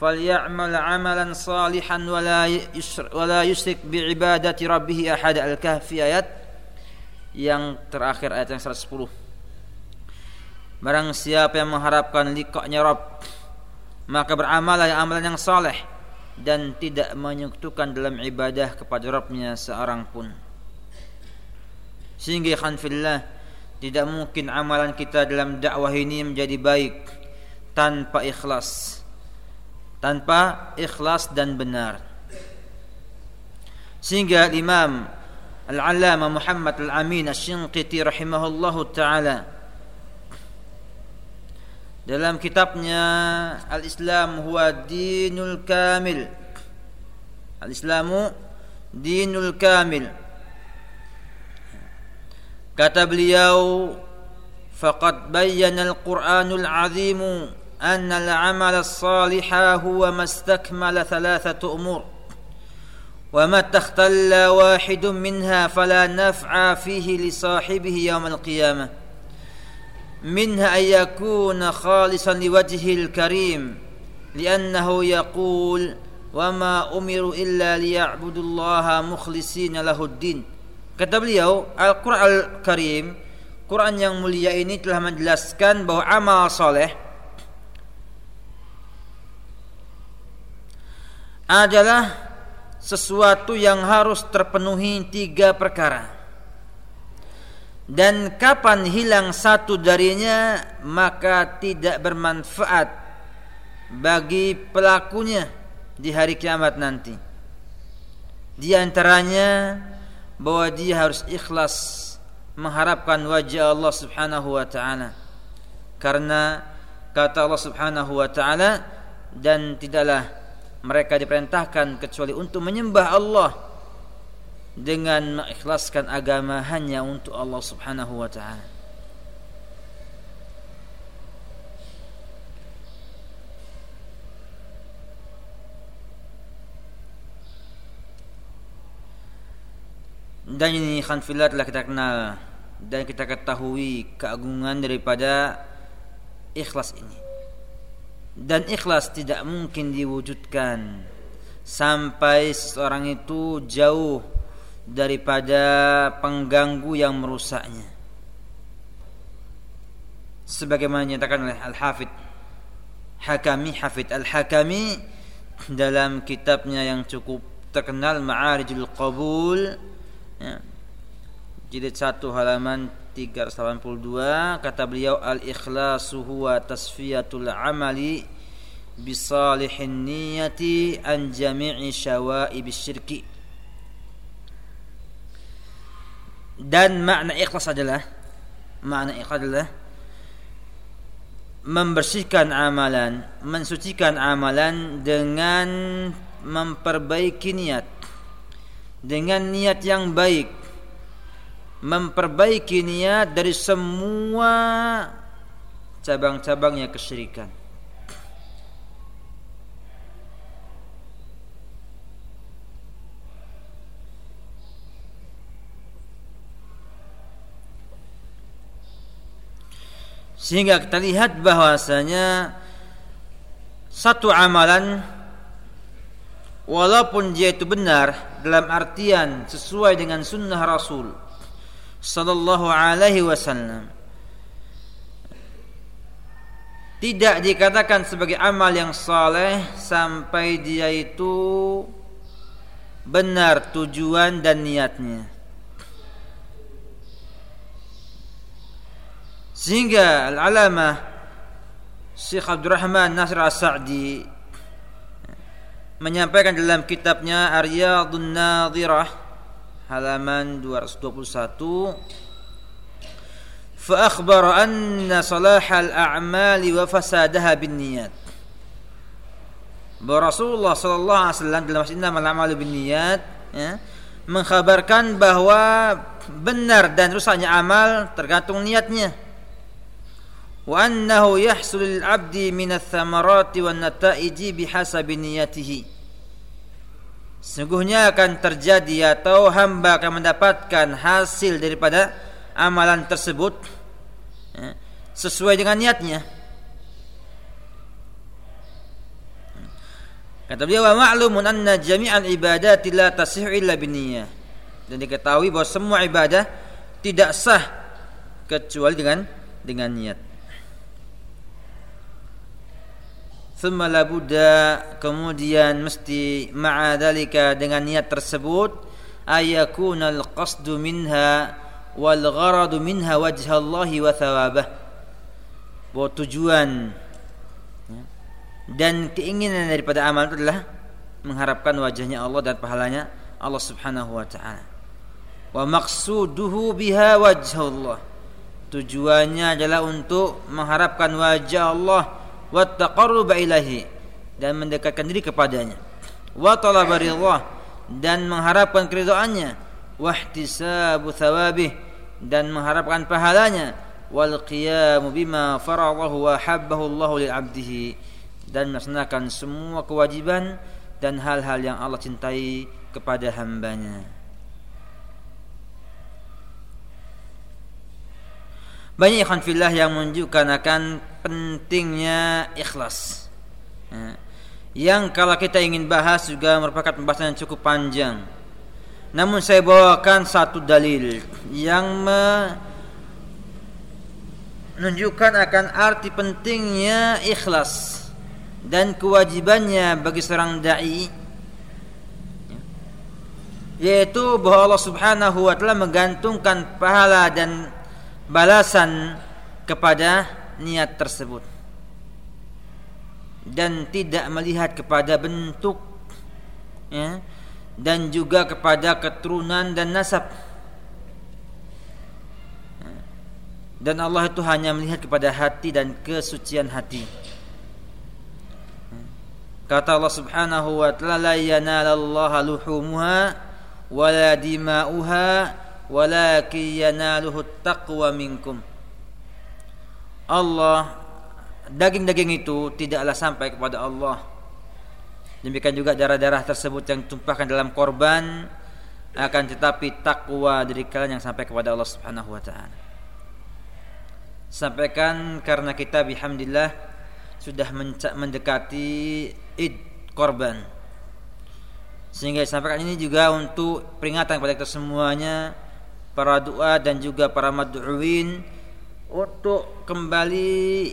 [SPEAKER 1] falyamal 'amalan salihan wa la yusyrik wa la yusyrik bi ibadati rabbih ahad." Al-Kahfi ayat yang terakhir ayat yang 110. Barang siapa yang mengharapkan liqa'nya Rabb maka beramalah yang amalan yang saleh dan tidak menyekutukan dalam ibadah kepada Rabbnya seorang pun. Sehingga khanfillah tidak mungkin amalan kita dalam dakwah ini menjadi baik tanpa ikhlas. Tanpa ikhlas dan benar. Sehingga Imam Al-Allamah Muhammad Al-Amin Asy-Shinqiti rahimahullahu taala dalam kitabnya Al-Islam huwa dinul kamil Al-Islamu dinul kamil kata beliau faqad bayyana al-Qur'anul 'azim anna al-'amal as-salih huwa mastakmala thalathatu umur وما تختل واحد منها فلا نفع فيه لصاحبه يوم القيامه منها أن يكون خالصا لوجه الكريم لأنه يقول وما أمروا إلا ليعبدوا الله مخلصين له الدين kata beliau Al-Quran Al-Karim Quran yang mulia ini telah menjelaskan bahwa amal soleh adalah sesuatu yang harus terpenuhi tiga perkara dan kapan hilang satu darinya maka tidak bermanfaat bagi pelakunya di hari kiamat nanti. Di antaranya bahwa dia harus ikhlas mengharapkan wajah Allah Subhanahu wa taala. Karena kata Allah Subhanahu wa taala dan tidaklah mereka diperintahkan kecuali untuk menyembah Allah dengan mengikhlaskan agama hanya untuk Allah Subhanahu wa taala. dan ini khanfilah telah kita kenal dan kita ketahui keagungan daripada ikhlas ini dan ikhlas tidak mungkin diwujudkan sampai seseorang itu jauh daripada pengganggu yang merusaknya sebagaimana dinyatakan oleh Al-Hafidh Hakami Hafid Al-Hakami dalam kitabnya yang cukup terkenal Ma'arijul Qabul ya. jilid 1 halaman 382 kata beliau al-ikhlasu huwa tasfiyatul amali bisalihin niyati an jami'i syawaib syirki dan makna ikhlas adalah makna ikhlas adalah membersihkan amalan, mensucikan amalan dengan memperbaiki niat. Dengan niat yang baik. Memperbaiki niat dari semua cabang-cabangnya kesyirikan. Sehingga kita lihat bahwasanya satu amalan walaupun dia itu benar dalam artian sesuai dengan sunnah Rasul sallallahu alaihi wasallam tidak dikatakan sebagai amal yang saleh sampai dia itu benar tujuan dan niatnya Sehingga Al-Alamah Syekh Abdurrahman Nasir As-Sa'di menyampaikan dalam kitabnya Aryadun Nadhirah halaman 221 فأخبر أن صلاح الأعمال وفسادها بالنيات bahwa Rasulullah Sallallahu Alaihi Wasallam dalam hadis Innamal a'malu binniyat ya, mengkhabarkan bahwa benar dan rusaknya amal tergantung niatnya wa annahu yahsul lil 'abdi min niyatihi Sungguhnya akan terjadi atau hamba akan mendapatkan hasil daripada amalan tersebut ya, sesuai dengan niatnya. Kata beliau wa ma'lumun anna jami'al ibadati la tasih illa binniyah. Dan diketahui bahwa semua ibadah tidak sah kecuali dengan dengan niat. Thumma labuda kemudian mesti ma'adalika dengan niat tersebut ayakuna al-qasdu minha wal gharadu minha wajha Allah wa thawabah bahwa tujuan ya, dan keinginan daripada amal itu adalah mengharapkan wajahnya Allah dan pahalanya Allah Subhanahu wa taala. Wa maqsuduhu biha. Tujuannya adalah untuk mengharapkan wajah Allah wa taqarruba ilahi dan mendekatkan diri kepadanya. Wa talaba dan mengharapkan keridhaannya wa ihtisabu thawabih dan mengharapkan pahalanya. Wal qiyam bima faradahu wa habbahu Allah li 'abdihi dan melaksanakan semua kewajiban dan hal-hal yang Allah cintai kepada hambanya. Banyak ikhwan fillah yang menunjukkan akan pentingnya ikhlas. Ya. Yang kalau kita ingin bahas juga merupakan pembahasan yang cukup panjang. Namun saya bawakan satu dalil yang menunjukkan akan arti pentingnya ikhlas dan kewajibannya bagi seorang dai ya. yaitu bahwa Allah Subhanahu wa taala menggantungkan pahala dan balasan kepada niat tersebut. Dan tidak melihat kepada bentuk ya, dan juga kepada keturunan dan nasab. Dan Allah itu hanya melihat kepada hati dan kesucian hati. Kata Allah Subhanahu wa taala la yanalallaha luhumuha wala dima'uha walakin yanaluhu taqwa minkum Allah daging-daging itu tidaklah sampai kepada Allah demikian juga darah-darah tersebut yang tumpahkan dalam korban akan tetapi takwa dari kalian yang sampai kepada Allah Subhanahu wa taala. Sampaikan karena kita bihamdillah sudah mendekati Id korban. Sehingga sampaikan ini juga untuk peringatan kepada kita semuanya para doa dan juga para mad'uin untuk kembali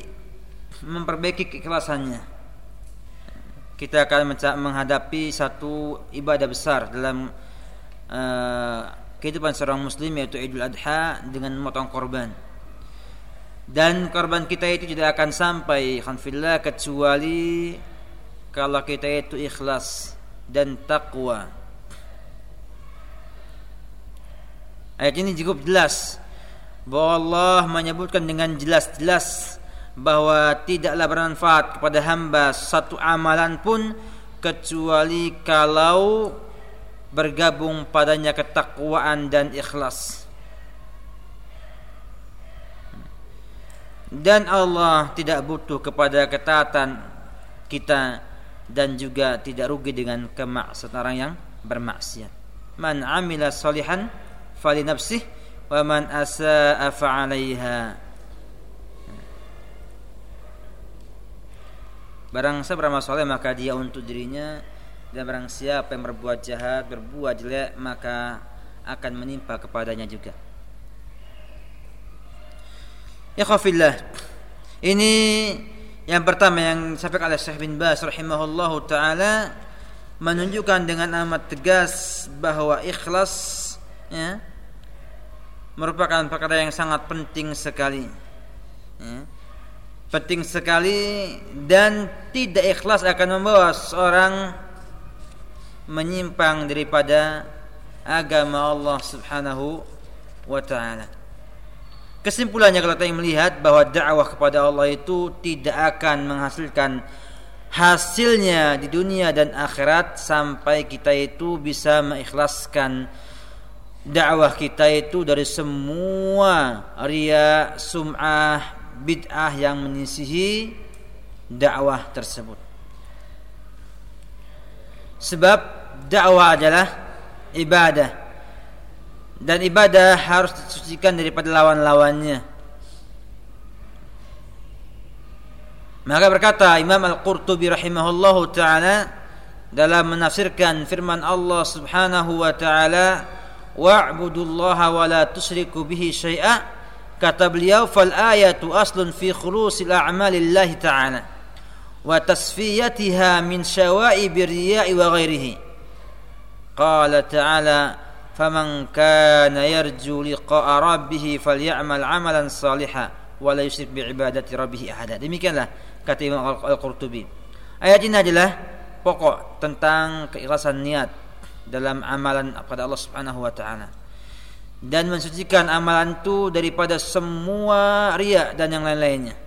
[SPEAKER 1] memperbaiki keikhlasannya. Kita akan menghadapi satu ibadah besar dalam uh, kehidupan seorang muslim yaitu Idul Adha dengan memotong korban. Dan korban kita itu tidak akan sampai khanfillah kecuali kalau kita itu ikhlas dan takwa. Ayat ini cukup jelas bahwa Allah menyebutkan dengan jelas-jelas bahwa tidaklah bermanfaat kepada hamba satu amalan pun kecuali kalau bergabung padanya ketakwaan dan ikhlas. Dan Allah tidak butuh kepada ketaatan kita dan juga tidak rugi dengan kemaksiatan orang yang bermaksiat. Man amila salihan fali nafsih wa man asaa fa'alaiha. Barang siapa beramal soleh maka dia untuk dirinya dan barang siapa yang berbuat jahat, berbuat jelek maka akan menimpa kepadanya juga. Ya khafillah. Ini yang pertama yang disampaikan oleh Syekh bin Bas rahimahullahu taala menunjukkan dengan amat tegas bahwa ikhlas ya, merupakan perkara yang sangat penting sekali. Ya penting sekali dan tidak ikhlas akan membawa seorang menyimpang daripada agama Allah Subhanahu wa taala. Kesimpulannya kalau kita melihat bahwa dakwah kepada Allah itu tidak akan menghasilkan hasilnya di dunia dan akhirat sampai kita itu bisa mengikhlaskan dakwah kita itu dari semua ria, sum'ah, bid'ah yang menyisihi dakwah tersebut. Sebab dakwah adalah ibadah dan ibadah harus disucikan daripada lawan-lawannya. Maka berkata Imam Al-Qurtubi rahimahullahu taala dalam menafsirkan firman Allah Subhanahu wa taala wa'budullaha wa la tusyriku bihi syai'a Kata beliau fal ayatu aslun fi khulusil a'malillahi ta'ala wa tasfiyatiha min syawa'ib riya'i wa ghairihi. Qala ta'ala faman kana yarju liqa'a rabbih falyamal 'amalan salihan wa la yusyrik bi ibadati rabbih ahada. Demikianlah kata Imam Al-Qurtubi. Ayat ini adalah pokok tentang keikhlasan niat dalam amalan kepada Allah Subhanahu wa taala dan mensucikan amalan itu daripada semua riak dan yang lain-lainnya.